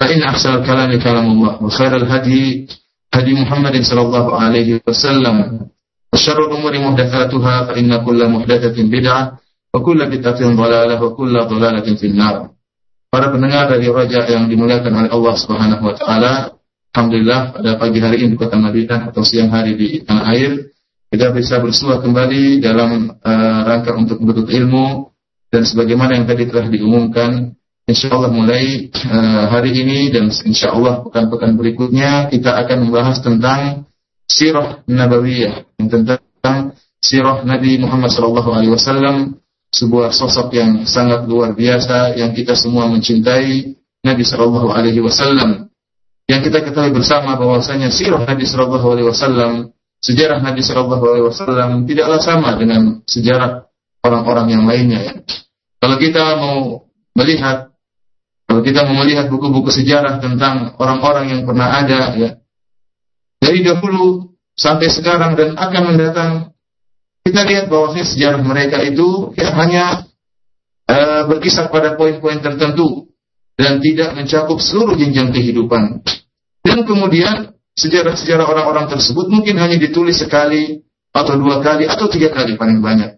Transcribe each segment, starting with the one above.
فإن أحسن الكلام كلام الله وخير الهدي هدي محمد صلى الله عليه وسلم وشر الأمور محدثاتها فإن كل محدثة بدعة وكل بدعة ضلالة وكل ضلالة في النار Para pendengar dari Raja yang dimuliakan oleh Allah Subhanahu wa taala, alhamdulillah pada pagi hari ini di kota Madinah atau siang hari di tanah air kita bisa bersua kembali dalam uh, rangka untuk menuntut ilmu dan sebagaimana yang tadi telah diumumkan Insya Allah mulai uh, hari ini dan insya Allah pekan-pekan berikutnya kita akan membahas tentang sirah nabawiyah tentang sirah Nabi Muhammad SAW sebuah sosok yang sangat luar biasa yang kita semua mencintai Nabi Shallallahu Alaihi Wasallam yang kita ketahui bersama bahwasanya sirah Nabi Shallallahu Alaihi Wasallam sejarah Nabi Shallallahu Alaihi Wasallam tidaklah sama dengan sejarah orang-orang yang lainnya. Ya. Kalau kita mau melihat, kalau kita mau melihat buku-buku sejarah tentang orang-orang yang pernah ada, ya dari dahulu sampai sekarang dan akan mendatang, kita lihat bahwasanya sejarah mereka itu ya, hanya uh, berkisar pada poin-poin tertentu dan tidak mencakup seluruh jenjang kehidupan. Dan kemudian sejarah-sejarah orang-orang tersebut mungkin hanya ditulis sekali atau dua kali atau tiga kali paling banyak.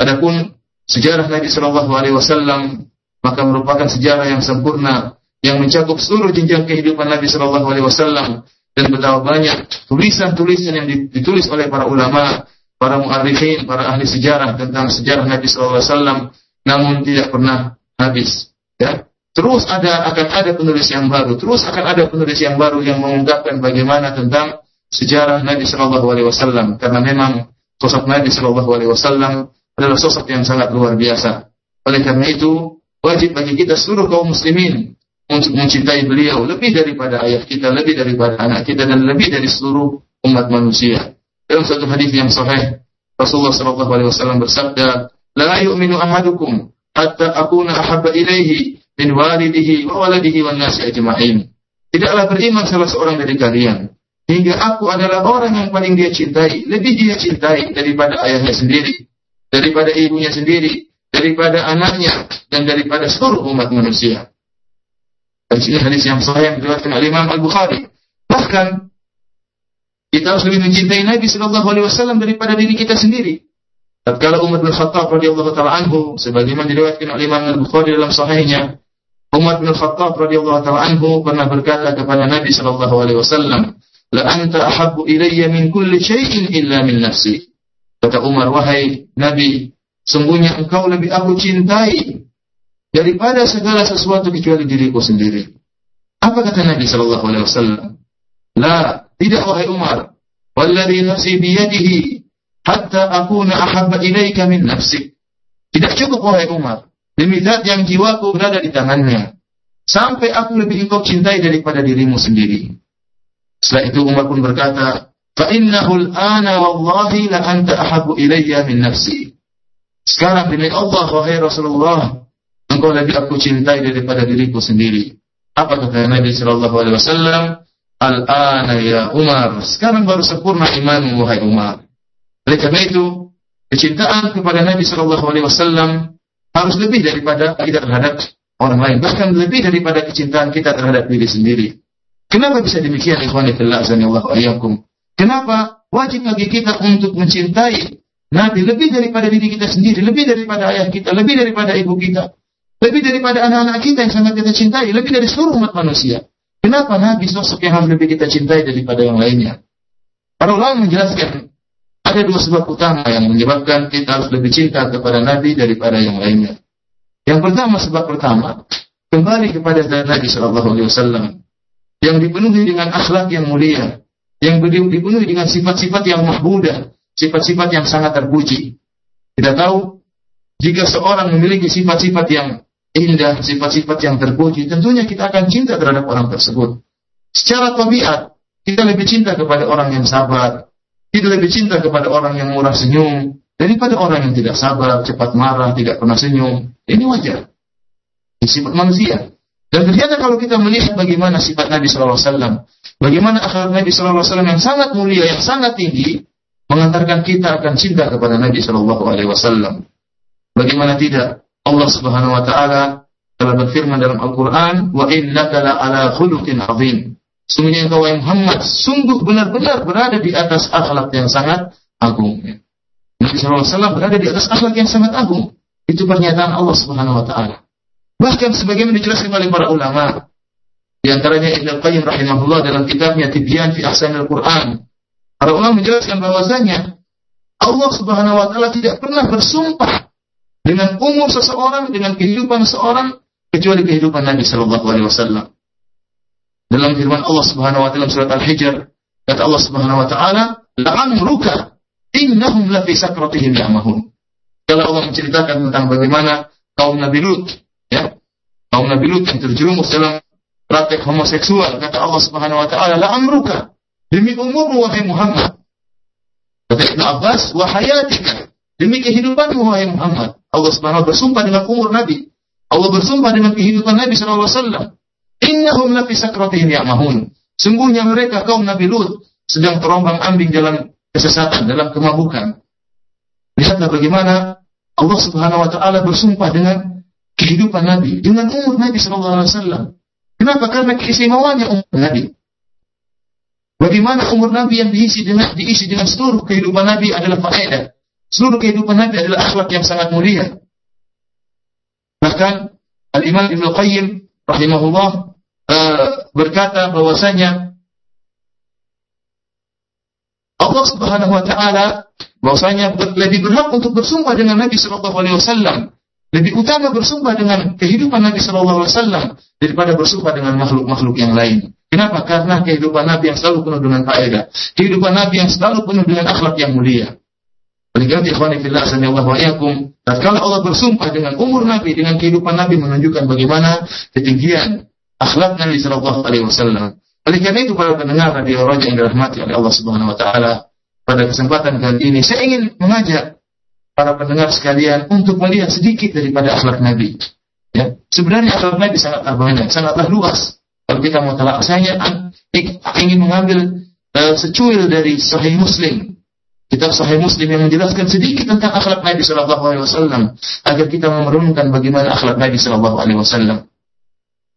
Adapun sejarah Nabi Shallallahu Alaihi Wasallam maka merupakan sejarah yang sempurna yang mencakup seluruh jenjang kehidupan Nabi Shallallahu Alaihi Wasallam dan betapa banyak tulisan-tulisan yang ditulis oleh para ulama, para muarifin, para ahli sejarah tentang sejarah Nabi Shallallahu Alaihi Wasallam, namun tidak pernah habis. Ya, terus ada akan ada penulis yang baru, terus akan ada penulis yang baru yang mengungkapkan bagaimana tentang sejarah Nabi Shallallahu Alaihi Wasallam karena memang sosok Nabi Shallallahu Alaihi Wasallam adalah sosok yang sangat luar biasa. Oleh karena itu wajib bagi kita seluruh kaum muslimin untuk mencintai beliau lebih daripada ayah kita, lebih daripada anak kita dan lebih dari seluruh umat manusia. Dalam satu hadis yang sahih Rasulullah Shallallahu Alaihi Wasallam bersabda, "La yu'minu ahadukum hatta akuna ahabba ilaihi min walidihi wa waladihi wan nasi ajma'in. Tidaklah beriman salah seorang dari kalian hingga aku adalah orang yang paling dia cintai, lebih dia cintai daripada ayahnya sendiri, daripada ibunya sendiri, daripada anaknya dan daripada seluruh umat manusia. Hadis ini hadis yang sahih yang diriwayatkan oleh Imam Al-Bukhari. Bahkan kita harus lebih mencintai Nabi Shallallahu Alaihi Wasallam daripada diri kita sendiri. Tatkala Umar bin Khattab radhiyallahu taala anhu sebagaimana diriwayatkan oleh Imam Al-Bukhari dalam sahihnya, Umar bin Khattab radhiyallahu taala anhu pernah berkata kepada Nabi sallallahu alaihi wasallam, "La anta ahabbu ilayya min kulli syai'in illa min nafsi." Kata Umar, "Wahai Nabi, sungguhnya engkau lebih aku cintai daripada segala sesuatu kecuali diriku sendiri." Apa kata Nabi sallallahu alaihi wasallam? "La, tidak wahai Umar, walladhi nafsi biyadihi hatta akuna ahabba ilaika min nafsik." Tidak cukup wahai Umar, demi zat yang jiwaku berada di tangannya, sampai aku lebih engkau cintai daripada dirimu sendiri. Setelah itu Umar pun berkata, فَإِنَّهُ الْآنَ وَاللَّهِ لَأَنْتَ أَحَبُّ إِلَيَّ مِنْ نَفْسِي sekarang demi Allah, wahai Rasulullah, engkau lebih aku cintai daripada diriku sendiri. Apa kata Nabi Shallallahu Alaihi Wasallam? Al-ana ya Umar. Sekarang baru sempurna imanmu, wahai Umar. Oleh karena itu, kecintaan kepada Nabi Shallallahu Alaihi Wasallam harus lebih daripada kita terhadap orang lain, bahkan lebih daripada kecintaan kita terhadap diri sendiri. Kenapa bisa demikian, ikhwan fillah? Kenapa wajib bagi kita untuk mencintai Nabi lebih daripada diri kita sendiri, lebih daripada ayah kita, lebih daripada ibu kita, lebih daripada anak-anak kita yang sangat kita cintai, lebih dari seluruh umat manusia. Kenapa Nabi sosok yang harus lebih kita cintai daripada yang lainnya? Para ulama menjelaskan ada dua sebab utama yang menyebabkan kita harus lebih cinta kepada Nabi daripada yang lainnya. Yang pertama sebab pertama kembali kepada Nabi Shallallahu Alaihi Wasallam yang dipenuhi dengan akhlak yang mulia, yang dipenuhi dengan sifat-sifat yang mahmudah, sifat-sifat yang sangat terpuji. Kita tahu jika seorang memiliki sifat-sifat yang indah, sifat-sifat yang terpuji, tentunya kita akan cinta terhadap orang tersebut. Secara tabiat, kita lebih cinta kepada orang yang sabar, kita lebih cinta kepada orang yang murah senyum, daripada orang yang tidak sabar, cepat marah, tidak pernah senyum. Ini wajar. Ini sifat manusia. Dan ternyata kalau kita melihat bagaimana sifat Nabi SAW, bagaimana akhlak Nabi SAW yang sangat mulia, yang sangat tinggi, mengantarkan kita akan cinta kepada Nabi SAW. Bagaimana tidak? Allah Subhanahu wa taala telah berfirman dalam Al-Qur'an, "Wa innaka la ala khuluqin 'adzim." Sungguhnya engkau Muhammad sungguh benar-benar berada di atas akhlak yang sangat agung. Nabi SAW berada di atas akhlak yang sangat agung. Itu pernyataan Allah Subhanahu wa taala. Bahkan sebagaimana dijelaskan oleh para ulama, di antaranya Ibnu Qayyim rahimahullah dalam kitabnya Tibyan fi Ahsanil Quran. Para ulama menjelaskan bahwasanya Allah Subhanahu wa taala tidak pernah bersumpah dengan umur seseorang, dengan kehidupan seseorang, kecuali kehidupan Nabi Shallallahu Alaihi Wasallam. Dalam firman Allah Subhanahu Wa Taala surat Al-Hijr, kata Allah Subhanahu Wa Taala, "La'amruka innahum lafi sakratihim ya'mahun." Kalau Allah menceritakan tentang bagaimana kaum Nabi Lut, ya, kaum Nabi Lut yang terjerumus dalam praktek homoseksual, kata Allah Subhanahu Wa Taala, "La'amruka demi umurmu wahai Muhammad." Kata Ibn Abbas, "Wahayatika demi kehidupanmu wahai Muhammad." Allah Subhanahu bersumpah dengan umur Nabi. Allah bersumpah dengan kehidupan Nabi sallallahu alaihi wasallam. Innahum lafi sakratihim ya'mahun. Sungguhnya mereka kaum Nabi Lut sedang terombang-ambing dalam kesesatan, dalam kemabukan. Lihatlah bagaimana Allah Subhanahu wa taala bersumpah dengan kehidupan Nabi, dengan umur Nabi sallallahu alaihi wasallam. Kenapa? Karena keistimewaannya umur Nabi. Bagaimana umur Nabi yang diisi dengan diisi dengan seluruh kehidupan Nabi adalah faedah. Seluruh kehidupan Nabi adalah akhlak yang sangat mulia. Bahkan Al-Imam Ibnu Qayyim rahimahullah uh, berkata bahwasanya Allah Subhanahu wa taala bahwasanya lebih berhak untuk bersumpah dengan Nabi sallallahu alaihi wasallam lebih utama bersumpah dengan kehidupan Nabi Shallallahu Alaihi Wasallam daripada bersumpah dengan makhluk-makhluk yang lain. Kenapa? Karena kehidupan Nabi yang selalu penuh dengan faedah, kehidupan Nabi yang selalu penuh dengan akhlak yang mulia. Karena ikhwani fillah sanallahu alaikum, tatkala Allah bersumpah dengan umur Nabi, dengan kehidupan Nabi menunjukkan bagaimana ketinggian akhlak Nabi sallallahu alaihi wasallam. Oleh karena itu para pendengar radio Raja yang dirahmati oleh Allah Subhanahu wa taala, pada kesempatan kali ini saya ingin mengajak para pendengar sekalian untuk melihat sedikit daripada akhlak Nabi. Ya, sebenarnya akhlak Nabi sangatlah banyak, sangatlah luas. Kalau kita mau telah saya ingin mengambil uh, secuil dari Sahih Muslim Kitab Sahih Muslim yang menjelaskan sedikit tentang akhlak Nabi Shallallahu Alaihi Wasallam agar kita merenungkan bagaimana akhlak Nabi Shallallahu Alaihi Wasallam.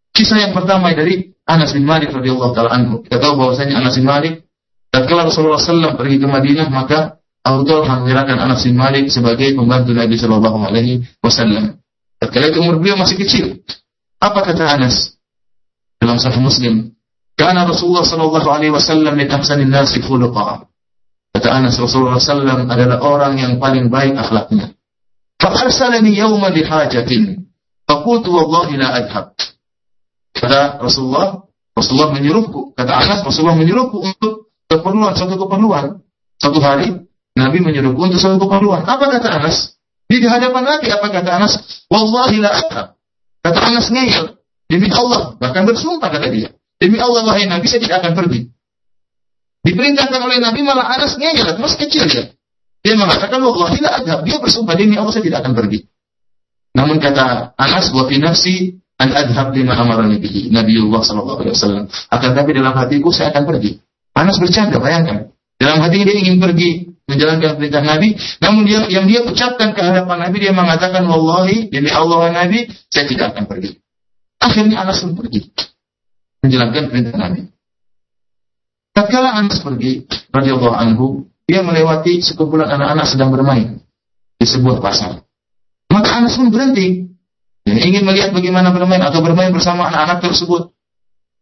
Kisah yang pertama dari Anas bin Malik radhiyallahu taala anhu. Kita tahu bahwasanya Anas bin Malik tatkala Rasulullah SAW pergi ke Madinah maka Abu Talha Anas bin Malik sebagai pembantu Nabi Shallallahu Alaihi Wasallam. Tatkala itu umur beliau masih kecil. Apa kata Anas dalam Sahih Muslim? Karena Rasulullah Shallallahu Alaihi Wasallam min ahsanin nasi. Kata Anas Rasulullah SAW adalah orang yang paling baik akhlaknya. Fa'arsalani yawma lihajatin. Fakultu wallahi la adhab. Kata Rasulullah, Rasulullah menyuruhku. Kata Anas, Rasulullah menyuruhku untuk keperluan, satu keperluan. Satu hari, Nabi menyuruhku untuk satu keperluan. Apa kata Anas? Di hadapan Nabi, apa kata Anas? Wallahi la adhab. Kata Anas ngeyel. Demi Allah, bahkan bersumpah kata dia. Demi Allah, wahai Nabi, saya tidak akan pergi. Diperintahkan oleh Nabi malah Anas ngeyel, masih kecil ya. Dia mengatakan, Allah tidak ada. Dia bersumpah demi Allah saya tidak akan pergi. Namun kata Anas, wa nafsi an adhab lima amarani bihi. Nabiullah sallallahu alaihi. Akan tapi dalam hatiku saya akan pergi. Anas bercanda, bayangkan. Dalam hatinya dia ingin pergi menjalankan perintah Nabi, namun dia yang dia ucapkan ke hadapan Nabi dia mengatakan wallahi demi Allah Nabi saya tidak akan pergi. Akhirnya Anas pun pergi menjalankan perintah Nabi. Tatkala Anas pergi, radhiyallahu anhu, dia melewati sekumpulan anak-anak sedang bermain di sebuah pasar. Maka Anas pun berhenti. Dia ingin melihat bagaimana bermain atau bermain bersama anak-anak tersebut.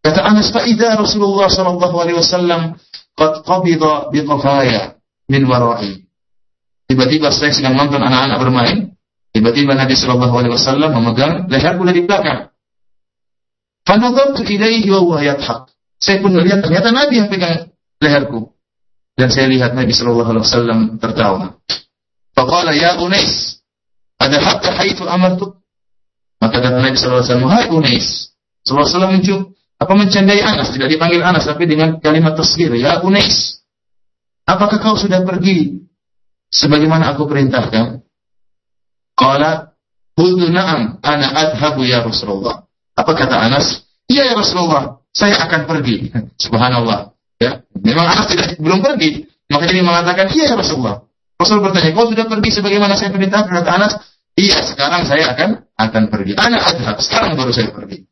Kata Anas, "Fa'idza Rasulullah sallallahu alaihi wasallam qad qabida bi min wara'i." Tiba-tiba saya sedang nonton anak-anak bermain, tiba-tiba Nabi sallallahu alaihi wasallam memegang leherku dari belakang. Fanadhartu ilaihi wa huwa yadhak. Saya pun melihat ternyata Nabi yang pegang leherku. Dan saya lihat Nabi sallallahu alaihi wasallam tertawa. Faqala ya Unais, ada hatta haitsu amartuk? Maka kata Nabi sallallahu alaihi wasallam, "Hai Unais." Sallallahu alaihi wasallam apa mencandai Anas, tidak dipanggil Anas tapi dengan kalimat tasghir, "Ya Unais." Apakah kau sudah pergi sebagaimana aku perintahkan? Qala, "Qultu na'am, ana adhabu ya Rasulullah." Apa kata Anas? Iya ya Rasulullah, saya akan pergi. Subhanallah. Ya, memang Anas tidak belum pergi, maka dia mengatakan, "Iya ya Rasulullah." Rasul bertanya, "Kau sudah pergi sebagaimana saya perintahkan?" Kata Anas, "Iya, sekarang saya akan akan pergi." Anak adhab, sekarang baru saya pergi.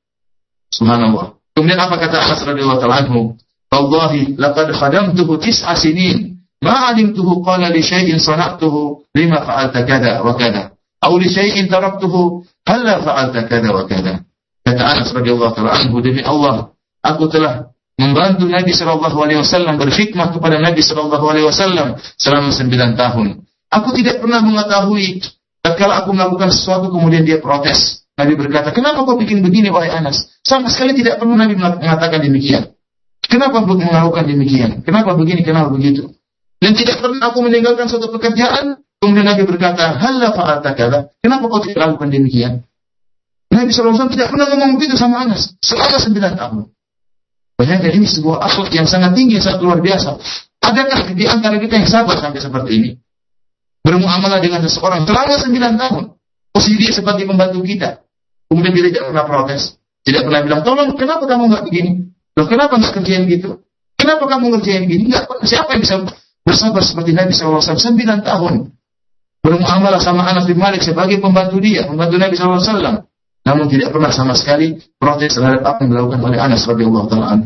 Subhanallah. Kemudian apa kata Anas radhiyallahu taala anhu? "Wallahi laqad khadamtuhu tis'a sinin, ma 'alimtuhu qala li syai'in sana'tuhu lima fa'alta kada wa kada, aw li syai'in taraktuhu halla fa'alta kada wa kada." Kata Anas radhiyallahu taala anhu, demi Allah, aku telah membantu Nabi Shallallahu Alaihi Wasallam berkhidmat kepada Nabi Shallallahu Alaihi Wasallam selama sembilan tahun. Aku tidak pernah mengetahui kalau aku melakukan sesuatu kemudian dia protes. Nabi berkata, kenapa kau bikin begini wahai Anas? Sama sekali tidak pernah Nabi mengatakan demikian. Kenapa melakukan demikian? Kenapa begini? Kenapa begitu? Dan tidak pernah aku meninggalkan suatu pekerjaan. Kemudian Nabi berkata, Halla fa'alta kala. Kenapa kau tidak lakukan demikian? Nabi SAW tidak pernah ngomong begitu sama Anas. Selama sembilan tahun. Bayangkan ini sebuah akhlak yang sangat tinggi, sangat luar biasa. Adakah di antara kita yang sabar sampai seperti ini? Bermuamalah dengan seseorang selama sembilan tahun. Posisi dia seperti pembantu kita. Kemudian dia tidak pernah protes. Tidak pernah bilang, tolong kenapa kamu nggak begini? Loh kenapa nggak kerjain gitu? Kenapa kamu ngerjain gini? Nggak, siapa yang bisa bersabar seperti Nabi SAW sembilan tahun bermuamalah sama anak bin Malik sebagai pembantu dia, pembantu Nabi SAW. Namun tidak pernah sama sekali protes terhadap apa yang dilakukan oleh Anas radhiyallahu taala.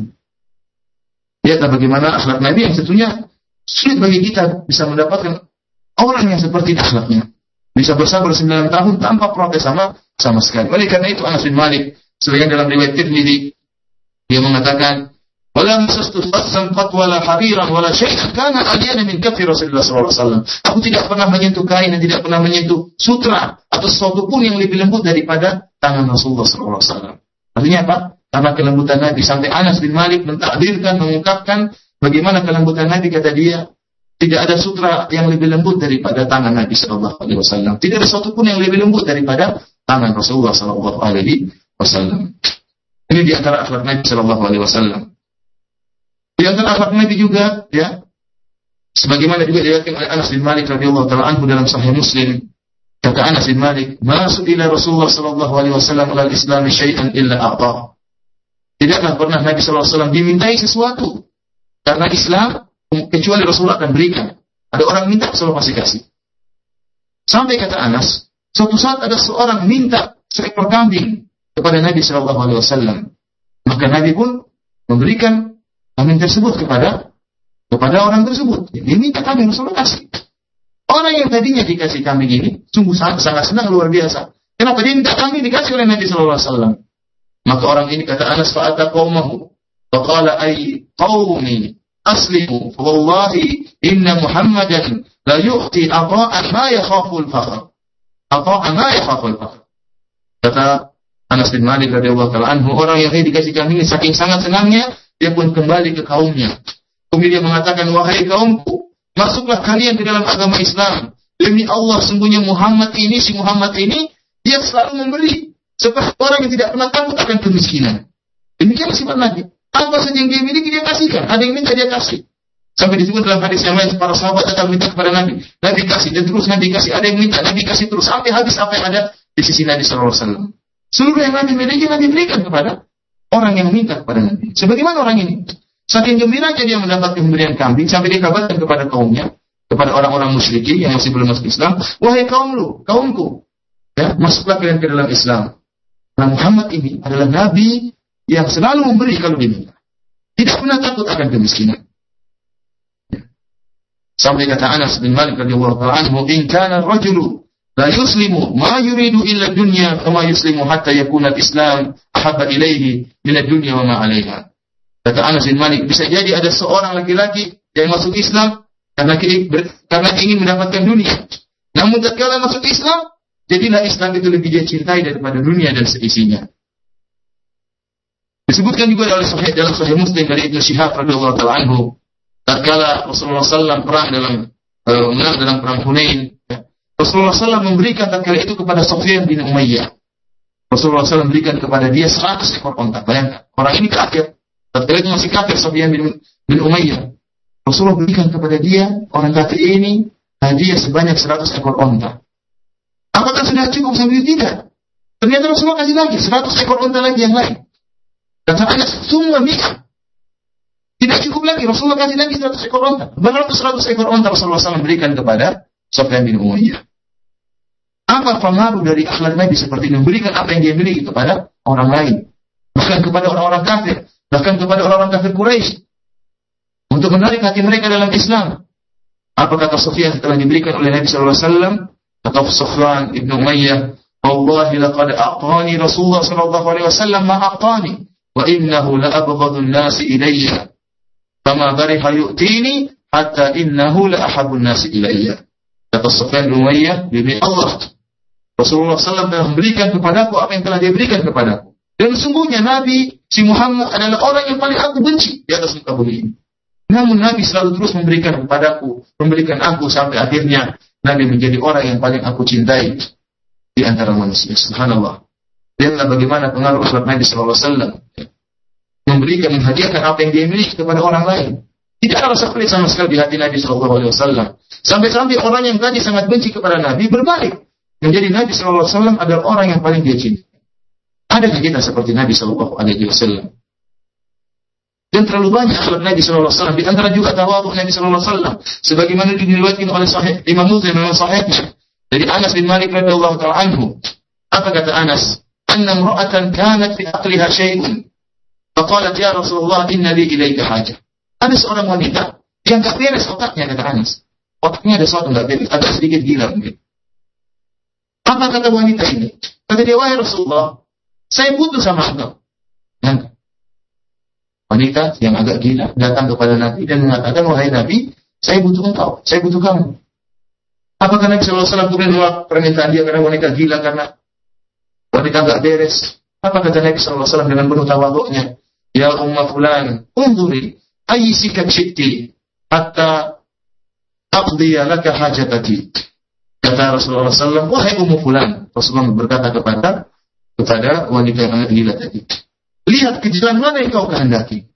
Lihatlah bagaimana akhlak Nabi yang tentunya sulit bagi kita bisa mendapatkan orang yang seperti akhlaknya. Bisa bersabar 9 tahun tanpa protes sama sama sekali. Oleh karena itu Anas bin Malik sebagian dalam riwayat Tirmidzi dia mengatakan wala masastu fasam qat wala hariran wala syai'an kana adyana min. Aku tidak pernah menyentuh kain dan tidak pernah menyentuh sutra atau sesuatu pun yang lebih lembut daripada tangan Rasulullah sallallahu. Artinya apa? Karena kelembutan Nabi sampai Anas bin Malik mentakdirkan mengungkapkan bagaimana kelembutan Nabi kata dia tidak ada sutra yang lebih lembut daripada tangan Nabi Shallallahu Alaihi Wasallam. Tidak ada sesuatu pun yang lebih lembut daripada tangan Rasulullah Shallallahu Alaihi Wasallam. Ini di antara akhlak Nabi Shallallahu Alaihi Wasallam. Di antara akhlak Nabi juga, ya, sebagaimana juga diriwayatkan oleh Anas bin Malik radhiyallahu taala anhu dalam Sahih Muslim, kata Anas bin Malik, "Masuk ila Rasulullah Shallallahu Alaihi Wasallam al Islam syai'an illa a'ta." Tidaklah pernah Nabi Shallallahu Alaihi Wasallam dimintai sesuatu karena Islam kecuali Rasulullah akan berikan. Ada orang minta, Rasulullah pasti kasih. Sampai kata Anas, suatu saat ada seorang minta seekor kambing kepada Nabi Shallallahu Alaihi Wasallam. Maka Nabi pun memberikan kambing tersebut kepada kepada orang tersebut. Dia minta kambing Rasulullah kasih. Orang yang tadinya dikasih kambing ini sungguh sangat, sangat senang luar biasa. Kenapa dia minta kambing dikasih oleh Nabi Shallallahu Alaihi Wasallam? Maka orang ini kata Anas fa'ata qawmahu. Faqala ay qawmi aslimu wallahi inna Muhammadan la yu'ti ata'an ma yakhafu al-fakhr ata'an ma yakhafu al-fakhr kata Anas bin Malik radhiyallahu taala anhu orang yang dikasih kambing saking sangat senangnya dia pun kembali ke kaumnya kemudian dia mengatakan wahai kaumku masuklah kalian ke dalam agama Islam demi Allah sungguhnya Muhammad ini si Muhammad ini dia selalu memberi seperti orang yang tidak pernah takut akan kemiskinan demikian sifat Nabi apa saja yang dia miliki dia kasihkan. Ada yang minta dia kasih. Sampai disebut dalam hadis yang lain para sahabat datang minta kepada Nabi. Nabi kasih dan terus Nabi kasih. Ada yang minta Nabi kasih terus sampai habis apa yang ada di sisi Nabi Wasallam. Seluruh yang Nabi miliki Nabi berikan kepada orang yang minta kepada Nabi. Sebagaimana orang ini. Saking gembiranya dia mendapat pemberian kambing sampai dia kabarkan kepada kaumnya, kepada orang-orang musyrikin yang masih belum masuk Islam, wahai kaum lu, kaumku, ya, masuklah kalian ke dalam Islam. Nah Muhammad ini adalah Nabi yang selalu memberi kalau diminta. Tidak pernah takut akan kemiskinan. Sampai kata Anas bin Malik radhiyallahu anhu, "In kana rajulu la yuslimu ma yuridu illa dunya wa yuslimu hatta yakuna al-islam ahabba ilaihi min ad-dunya wa ma 'alaiha. Kata Anas bin Malik, bisa jadi ada seorang laki-laki yang masuk Islam karena karena ingin mendapatkan dunia. Namun tatkala masuk Islam, jadilah Islam itu lebih dia cintai daripada dunia dan seisinya. Disebutkan juga dalam Sahih dalam Sahih Muslim dari Ibnu Syihab radhiyallahu taala anhu, tatkala Rasulullah SAW perang dalam uh, menang dalam perang Hunain, ya, Rasulullah SAW memberikan tatkala itu kepada Sufyan bin Umayyah. Rasulullah SAW memberikan kepada dia 100 ekor onta. Bayangkan, orang ini kafir. Tatkala itu masih kafir Sufyan bin, bin Umayyah. Rasulullah berikan kepada dia, orang kafir ini, hadiah sebanyak 100 ekor onta. Apakah sudah cukup sampai tidak? Ternyata Rasulullah kasih lagi 100 ekor onta lagi yang lain. Kata Anas, semua bisa. Tidak cukup lagi, Rasulullah kasih lagi 100 ekor onta. Berapa 100 ekor onta Rasulullah SAW berikan kepada Sofyan bin Umayyah. Apa pengaruh dari akhlak Nabi seperti ini? Memberikan apa yang dia miliki kepada orang lain. Bahkan kepada orang-orang kafir. Bahkan kepada orang-orang kafir Quraisy Untuk menarik hati mereka dalam Islam. Apa kata Sofyan setelah diberikan oleh Nabi SAW? Kata Sofyan ibn Umayyah, Wallahi laqad a'tani Rasulullah wasallam ma a'tani wa innahu la abghadun nasi ilayya fama bariha yu'tini hatta innahu la ahabun nasi ilayya kata Sufyan Umayyah demi Allah Rasulullah SAW telah memberikan kepadaku apa yang telah dia berikan kepadaku dan sungguhnya Nabi si Muhammad adalah orang yang paling aku benci di atas muka bumi ini namun Nabi selalu terus memberikan kepadaku memberikan aku sampai akhirnya Nabi menjadi orang yang paling aku cintai di antara manusia subhanallah Lihatlah bagaimana pengaruh akhlak Nabi SAW. Memberikan, menghadiahkan apa yang dia miliki kepada orang lain. Tidak ada rasa sama sekali di hati Nabi SAW. Sampai-sampai orang yang tadi sangat benci kepada Nabi berbalik. Yang jadi Nabi SAW adalah orang yang paling dia cinta. Adakah kita seperti Nabi Shallallahu Alaihi Wasallam? Dan terlalu banyak akhlak Nabi Shallallahu Alaihi Wasallam. Di antara juga tawadhu Nabi Shallallahu Alaihi Wasallam. Sebagaimana diriwayatkan oleh Sahih Imam Muslim dalam Sahihnya dari Anas bin Malik radhiyallahu taala anhu. Apa kata Anas? Anna mru'atan kanat fi aqliha syai'un. Faqalat ya Rasulullah inna li ilaika haja. Ada seorang wanita yang tak beres otaknya kata Anas. Otaknya ada suatu gak beres, Ada sedikit gila mungkin apa kata wanita ini kata dia wahai Rasulullah saya butuh sama engkau yang wanita yang agak gila datang kepada Nabi dan mengatakan wahai Nabi saya butuh engkau saya butuh kamu apakah Nabi SAW kemudian menolak permintaan dia karena wanita gila karena wanita nggak beres. Apa kata Nabi SAW dengan penuh tawaduknya? Ya umma fulan, unduri, ayyisika syi'ti, hatta aqdiya laka hajatati. Kata Rasulullah SAW, wahai ummu fulan. Rasulullah berkata kepada kepada wanita yang agak gila tadi. Lihat ke jalan mana yang kau kehendaki.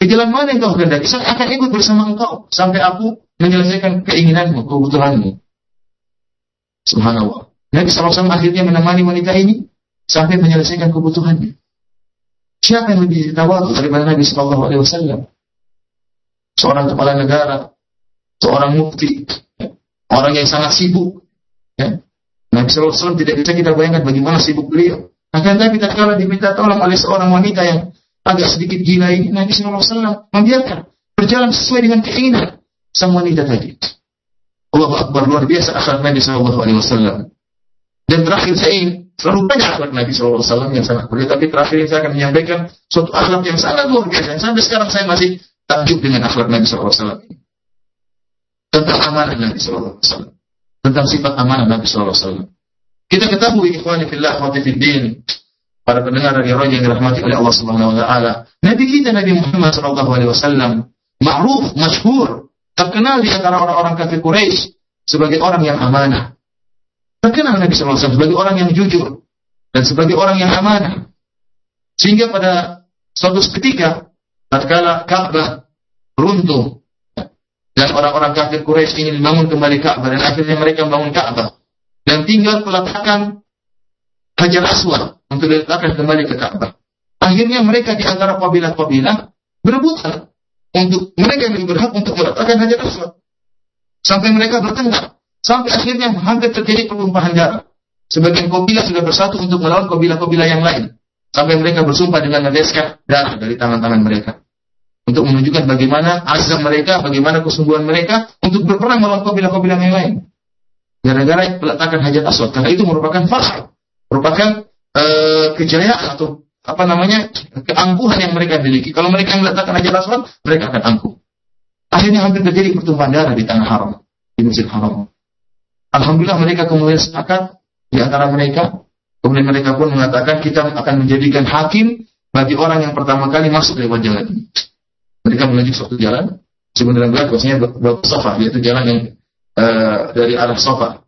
Ke jalan mana yang kau kehendaki. Saya akan ikut bersama engkau. Sampai aku menyelesaikan keinginanmu, kebutuhanmu. Subhanallah. Nabi SAW akhirnya menemani wanita ini sampai menyelesaikan kebutuhannya. Siapa yang lebih tawadu daripada Nabi SAW? Seorang kepala negara, seorang mufti, orang yang sangat sibuk. Ya. Nabi SAW tidak bisa kita bayangkan bagaimana sibuk beliau. Akan tapi tatkala diminta tolong oleh seorang wanita yang agak sedikit gila ini, Nabi SAW membiarkan berjalan sesuai dengan keinginan sang wanita tadi. Allah Akbar luar biasa akhlak Nabi SAW. Dan terakhir saya ingin selalu banyak akhlak Nabi SAW yang sangat mulia. Tapi terakhir saya akan menyampaikan suatu akhlak yang sangat luar biasa. Sampai sekarang saya masih takjub dengan akhlak Nabi SAW. Tentang amanah Nabi SAW. Tentang sifat amanah Nabi SAW. Kita ketahui ikhwani fillah wa fiddin. Para pendengar dari roja yang dirahmati oleh Allah Subhanahu wa taala. Nabi kita Nabi Muhammad sallallahu alaihi wasallam ma'ruf, masyhur, terkenal di antara orang-orang kafir Quraisy sebagai orang yang amanah terkenal Nabi SAW sebagai orang yang jujur dan sebagai orang yang amanah. Sehingga pada suatu ketika tatkala Ka'bah runtuh dan orang-orang kafir Quraisy ingin membangun kembali Ka'bah dan akhirnya mereka membangun Ka'bah dan tinggal peletakan Hajar Aswad untuk diletakkan kembali ke Ka'bah. Akhirnya mereka di antara kabilah-kabilah berebutan untuk mereka yang berhak untuk meletakkan Hajar Aswad. Sampai mereka bertengkar. Sampai akhirnya hampir terjadi pertumpahan darah. Sebagian kabilah sudah bersatu untuk melawan kabilah-kabilah yang lain. Sampai mereka bersumpah dengan meneteskan darah dari tangan-tangan mereka. Untuk menunjukkan bagaimana azam mereka, bagaimana kesungguhan mereka untuk berperang melawan kabilah-kabilah yang lain. gara-gara meletakkan hajat aswad. Karena itu merupakan fakhr, merupakan uh, kejayaan atau apa namanya keangkuhan yang mereka miliki. Kalau mereka meletakkan hajat aswad, mereka akan angkuh. Akhirnya hampir terjadi pertumpahan darah di tanah haram, di Masjid Haram. Alhamdulillah mereka kemudian sepakat di antara mereka. Kemudian mereka pun mengatakan kita akan menjadikan hakim bagi orang yang pertama kali masuk lewat jalan ini. Mereka menunjuk suatu jalan, sebenarnya berat bahwasanya sofa, yaitu jalan yang uh, dari arah sofa.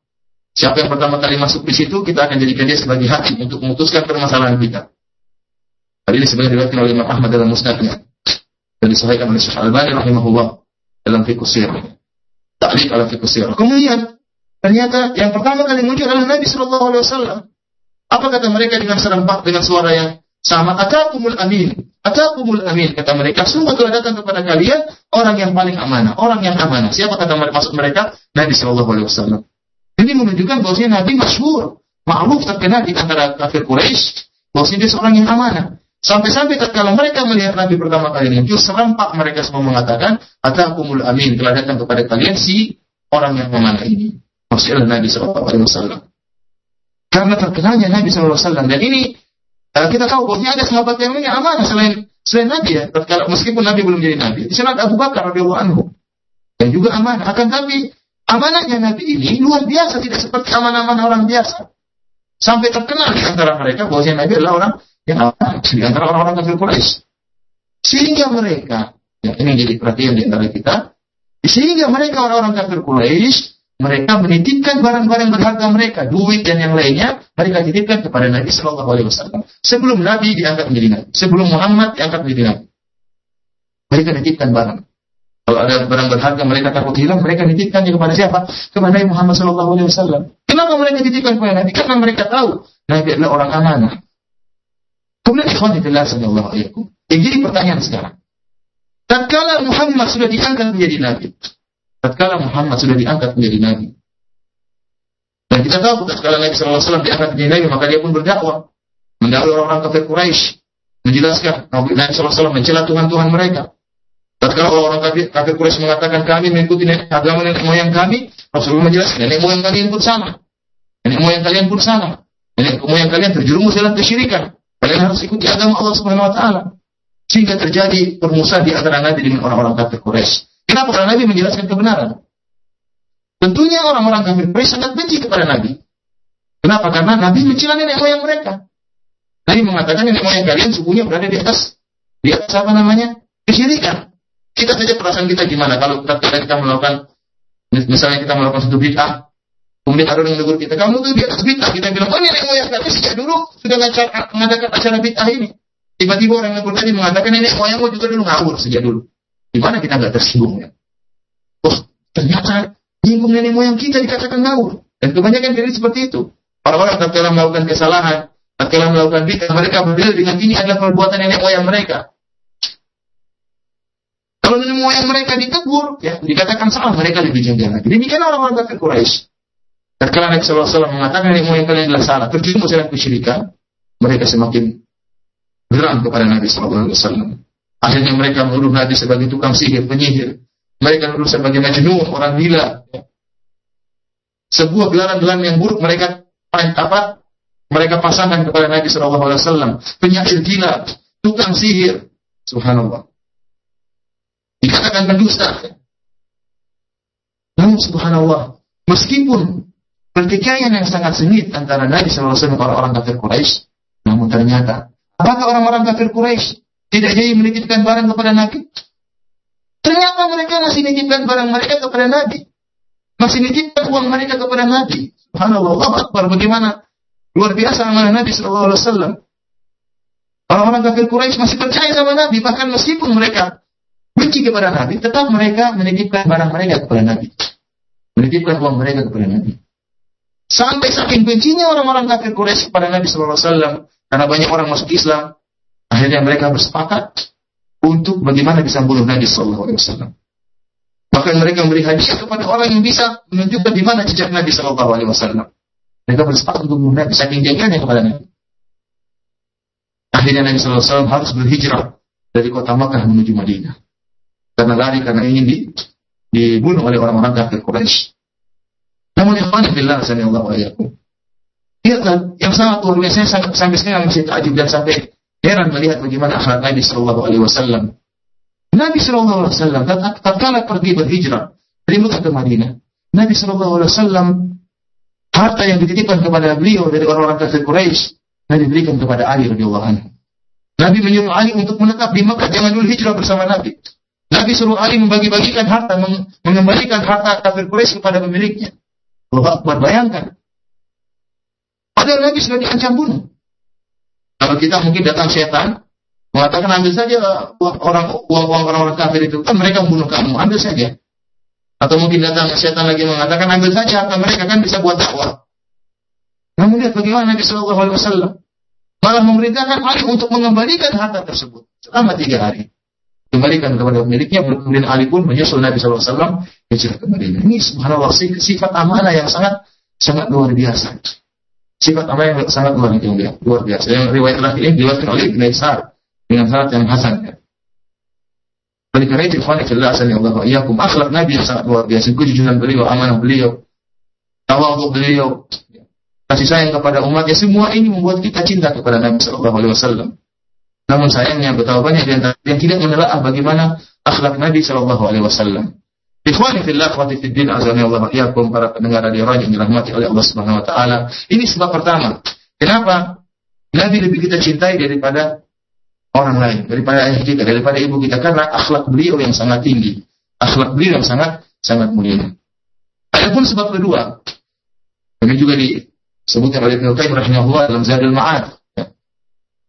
Siapa yang pertama kali masuk di situ, kita akan jadikan dia sebagai hakim untuk memutuskan permasalahan kita. Hal ini sebenarnya diriwayatkan oleh Imam Ahmad dalam musnadnya dan disahihkan oleh Syekh Al-Albani rahimahullah dalam fiqh sirah. Ta'liq ala fiqh sirah. Kemudian ternyata yang pertama kali muncul adalah Nabi Shallallahu alaihi wasallam. Apa kata mereka dengan serempak dengan suara yang sama atakumul amin. Atakumul amin kata mereka, semua telah datang kepada kalian orang yang paling amanah, orang yang amanah. Siapa kata mereka maksud mereka? Nabi Shallallahu alaihi wasallam. Ini menunjukkan bahwasanya Nabi masyhur, ma'ruf terkenal di antara kafir Quraisy bahwasanya dia seorang yang amanah. Sampai-sampai kalau mereka melihat Nabi pertama kali muncul, serempak mereka semua mengatakan, Atakumul amin telah datang kepada kalian si orang yang amanah ini. Maksudnya Nabi Shallallahu alaihi wasallam. Karena terkenalnya Nabi Shallallahu alaihi wasallam dan ini Uh, kita tahu bahwa ada sahabat yang lainnya amanah selain selain Nabi ya. Meskipun Nabi belum jadi Nabi. Di sana ada Abu Bakar radhiyallahu anhu dan juga amanah. Akan tapi amanahnya Nabi ini luar biasa, tidak seperti amanah-amanah orang biasa. Sampai terkenal di antara mereka bahwa Nabi adalah orang yang amanah di antara orang-orang kafir Quraisy. Sehingga mereka, ya ini jadi perhatian di antara kita, sehingga mereka orang-orang kafir Quraisy mereka menitipkan barang-barang berharga mereka, duit dan yang lainnya, mereka titipkan kepada Nabi Shallallahu Alaihi Wasallam. Sebelum Nabi diangkat menjadi Nabi, sebelum Muhammad diangkat menjadi Nabi, mereka titipkan barang. Kalau ada barang berharga mereka takut hilang, mereka titipkannya kepada siapa? Kepada Nabi Muhammad Shallallahu Alaihi Wasallam. Kenapa mereka titipkan kepada Nabi? Karena mereka tahu Nabi adalah orang amanah. Kemudian ikhwan sallallahu alaihi wasallam. Yang jadi pertanyaan sekarang. Tatkala Muhammad sudah diangkat menjadi Nabi, tatkala Muhammad sudah diangkat menjadi nabi. Dan kita tahu tatkala Nabi SAW diangkat menjadi nabi, maka dia pun berdakwah. Mendakwai orang-orang kafir Quraisy, menjelaskan Nabi SAW mencela Tuhan-Tuhan mereka. Tatkala orang-orang kafir, kafir Quraisy mengatakan kami mengikuti agama nenek moyang kami, Rasulullah menjelaskan nenek moyang kalian pun sama. Nenek moyang kalian pun sama. Nenek moyang kalian terjerumus dalam kesyirikan. Kalian harus ikuti agama Allah Subhanahu wa taala. Sehingga terjadi permusuhan di antara Nabi dengan orang-orang kafir Quraisy. Kenapa? Karena Nabi menjelaskan kebenaran. Tentunya orang-orang kafir Quraisy sangat benci kepada Nabi. Kenapa? Karena Nabi mencela nenek moyang mereka. Nabi mengatakan nenek moyang kalian subuhnya berada di atas di atas apa namanya? kesyirikan. Kita saja perasaan kita gimana kalau kita, kita melakukan misalnya kita melakukan satu bid'ah, kemudian ada yang kita, kamu tuh di atas bid'ah, kita bilang, oh nenek moyang kalian sejak dulu sudah mengadakan acara bid'ah ini. Tiba-tiba orang yang tadi mengatakan nenek moyangmu juga dulu ngawur sejak dulu. Gimana kita nggak tersinggung ya? Oh, ternyata nyinggung nenek moyang kita dikatakan ngawur. Dan kebanyakan jadi seperti itu. Orang-orang tatkala melakukan kesalahan, tatkala melakukan bid'ah, mereka berdiri dengan ini adalah perbuatan nenek moyang mereka. Kalau nenek moyang mereka ditegur, ya dikatakan salah, mereka lebih jengkel lagi. Demikian orang-orang kafir Quraisy. Tatkala Nabi SAW mengatakan nenek moyang kalian adalah salah, terjerumus dalam kesyirikan, mereka semakin geram kepada Nabi SAW. Akhirnya mereka menuduh Nabi sebagai tukang sihir, penyihir. Mereka menuduh sebagai majnun, orang gila. Sebuah gelaran-gelaran yang buruk mereka apa? Mereka pasangkan kepada Nabi Shallallahu Alaihi Wasallam. Gila, tukang sihir. Subhanallah. Dikatakan pendusta. Namun subhanallah, meskipun pertikaian yang sangat sengit antara Nabi Wasallam dan orang-orang kafir Quraisy, namun ternyata apakah orang-orang kafir Quraisy tidak jadi menitipkan barang kepada Nabi. Ternyata mereka masih menitipkan barang mereka kepada Nabi. Masih menitipkan uang mereka kepada Nabi. Subhanallah, Allah Akbar. Bagaimana luar biasa amanah Nabi Wasallam. Orang-orang kafir Quraisy masih percaya sama Nabi, bahkan meskipun mereka benci kepada Nabi, tetap mereka menitipkan barang mereka kepada Nabi. Menitipkan uang mereka kepada Nabi. Sampai saking bencinya orang-orang kafir Quraisy kepada Nabi Wasallam, karena banyak orang masuk Islam, Akhirnya mereka bersepakat untuk bagaimana bisa membunuh Nabi Sallallahu Alaihi Wasallam. Bahkan mereka memberi hadiah kepada orang yang bisa menunjukkan di mana jejak Nabi Sallallahu Alaihi Wasallam. Mereka bersepakat untuk membunuh Nabi saking jaganya kepada Nabi. Akhirnya Nabi Sallallahu Alaihi Wasallam harus berhijrah dari kota Makkah menuju Madinah. Karena lari karena ingin di, dibunuh oleh orang-orang kafir Quraisy. Namun ikhwan billah Allah wa iyyakum. Lihatlah yang sangat luar biasa sampai sekarang masih takjub dan sampai heran melihat bagaimana akhlak Nabi Shallallahu Alaihi Wasallam. Nabi Shallallahu Alaihi Wasallam tatkala pergi berhijrah dari Mekah ke Madinah, Nabi Shallallahu Alaihi Wasallam harta yang dititipkan kepada beliau dari orang-orang kafir Quraisy, Nabi berikan kepada Ali radhiyallahu anhu. Nabi menyuruh Ali untuk menetap di Mekah, jangan dulu hijrah bersama Nabi. Nabi suruh Ali membagi-bagikan harta, mengembalikan harta kafir Quraisy kepada pemiliknya. Allah Akbar, bayangkan. Padahal Nabi sudah diancam bunuh. Kalau kita mungkin datang setan, mengatakan ambil saja orang uang orang-orang kafir itu, kan mereka membunuh kamu, ambil saja. Atau mungkin datang setan lagi mengatakan ambil saja harta mereka kan bisa buat dakwah. Namun lihat bagaimana Nabi Shallallahu Alaihi Wasallam malah memerintahkan Ali untuk mengembalikan harta tersebut selama tiga hari. Kembalikan kepada pemiliknya, kemudian Ali pun menyusul Nabi Shallallahu Alaihi Wasallam hijrah ke Madinah. Ini subhanallah sifat amanah yang sangat sangat luar biasa. Sifat amanah yang sangat luar biasa. Luar biasa. Yang riwayat lagi ini diriwayatkan oleh Ibn Isar dengan sangat yang hasan. Oleh karena itu, ikhwan fillah Allah iyyakum akhlak Nabi yang sangat luar biasa, kejujuran beliau, amanah beliau, tawadhu beliau, kasih sayang kepada umatnya, semua ini membuat kita cinta kepada Nabi sallallahu alaihi wasallam. Namun sayangnya betapa banyak yang tidak menelaah bagaimana akhlak Nabi sallallahu alaihi wasallam. Ikhwani fillah akhwati fid din azani Allah iyyakum para pendengar radio yang dirahmati oleh Allah Subhanahu wa taala. Ini sebab pertama. Kenapa Nabi lebih kita cintai daripada orang lain, daripada ayah kita, daripada ibu kita karena akhlak beliau yang sangat tinggi, akhlak beliau yang sangat sangat mulia. Adapun sebab kedua, ini juga disebutkan oleh Ibnu Qayyim rahimahullah dalam Zadul Ma'ad.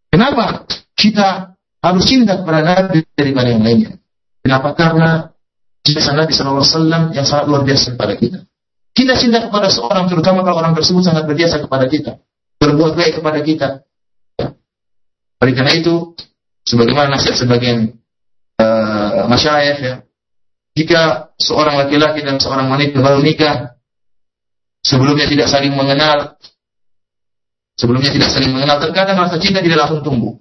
Kenapa kita harus cinta kepada Nabi daripada yang lainnya? Kenapa? Karena jasa Nabi SAW yang sangat luar biasa kepada kita. Kita cinta kepada seorang, terutama kalau orang tersebut sangat berjasa kepada kita, berbuat baik kepada kita. Oleh karena itu, sebagaimana nasihat sebagian uh, masyayikh ya. Jika seorang laki-laki dan seorang wanita baru nikah, sebelumnya tidak saling mengenal, sebelumnya tidak saling mengenal, terkadang rasa cinta tidak langsung tumbuh.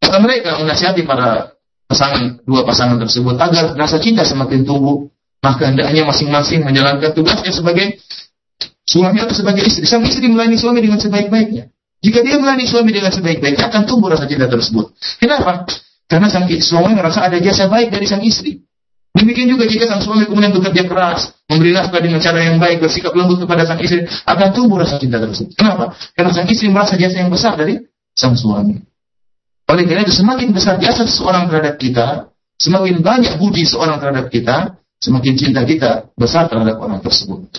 Kata mereka menasihati para pasangan dua pasangan tersebut agar rasa cinta semakin tumbuh, maka hendaknya masing-masing menjalankan tugasnya sebagai suami atau sebagai istri. Sang istri melayani suami dengan sebaik-baiknya. Jika dia melayani suami dengan sebaik-baiknya, akan tumbuh rasa cinta tersebut. Kenapa? Karena sang suami merasa ada jasa baik dari sang istri. Demikian juga jika sang suami kemudian bekerja keras, memberi nafkah dengan cara yang baik, bersikap lembut kepada sang istri, akan tumbuh rasa cinta tersebut. Kenapa? Karena sang istri merasa jasa yang besar dari sang suami. Oleh karena itu, semakin besar jasa seseorang terhadap kita, semakin banyak budi seorang terhadap kita, semakin cinta kita besar terhadap orang tersebut.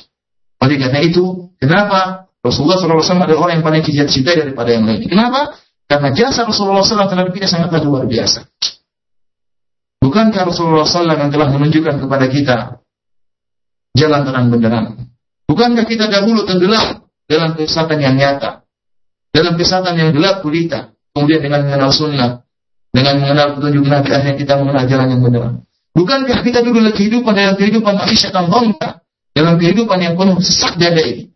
Oleh karena itu, kenapa Rasulullah SAW adalah orang yang paling kita cintai daripada yang lain. Kenapa? Karena jasa Rasulullah SAW terhadap kita sangatlah luar biasa. Bukankah Rasulullah SAW yang telah menunjukkan kepada kita jalan terang benderang? Bukankah kita dahulu tenggelam dalam kesesatan yang nyata, dalam kesesatan yang gelap gulita, kemudian dengan mengenal sunnah, dengan mengenal petunjuk Nabi akhirnya kita mengenal jalan yang benar. Bukankah kita dulu lagi kehidupan dalam kehidupan manusia yang dalam kehidupan yang penuh sesak dada ini?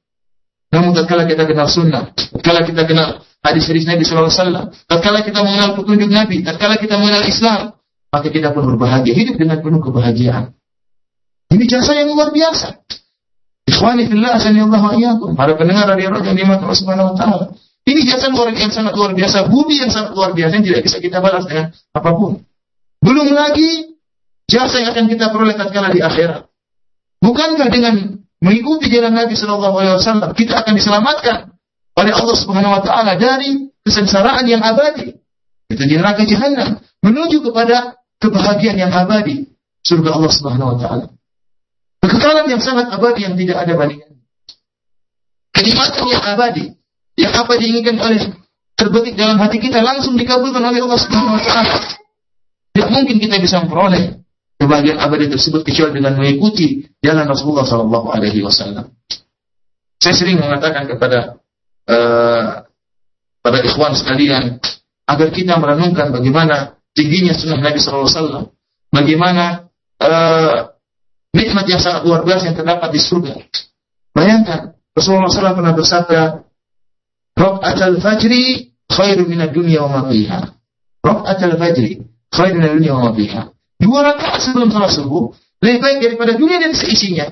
Namun tatkala kita kenal sunnah, tatkala kita kenal hadis-hadis Nabi Wasallam, tatkala kita mengenal petunjuk Nabi, tatkala kita mengenal Islam, maka kita pun berbahagia, hidup dengan penuh kebahagiaan. Ini jasa yang luar biasa. Ikhwani fillah Allah wa Para pendengar dari Allah yang Allah Subhanahu wa taala. Ini jasa luar yang sangat luar biasa, bumi yang sangat luar biasa yang tidak bisa kita balas dengan apa pun. Belum lagi jasa yang akan kita peroleh tatkala di akhirat. Bukankah dengan mengikuti jalan Nabi Shallallahu Alaihi Wasallam, kita akan diselamatkan oleh Allah Subhanahu Wa Taala dari kesengsaraan yang abadi, itu di neraka jahanam, menuju kepada kebahagiaan yang abadi, surga Allah Subhanahu Wa Taala. Kekekalan yang sangat abadi yang tidak ada bandingan. Kenikmatan yang abadi, yang apa diinginkan oleh terbetik dalam hati kita langsung dikabulkan oleh Allah Subhanahu Wa Taala. Tidak mungkin kita bisa memperoleh kebahagiaan abadi tersebut kecuali dengan mengikuti jalan Rasulullah Sallallahu Alaihi Wasallam. Saya sering mengatakan kepada uh, pada ikhwan sekalian agar kita merenungkan bagaimana tingginya sunnah Nabi Sallallahu Alaihi Wasallam, bagaimana uh, nikmat yang sangat luar biasa yang terdapat di surga. Bayangkan Rasulullah SAW pernah bersabda, Rok'at al-fajri khairu minad dunya wa ma fiha. Al-fajri khairu minad dunya wa ma fiha. Dua rakaat sebelum salat subuh lebih baik daripada dunia dan seisinya.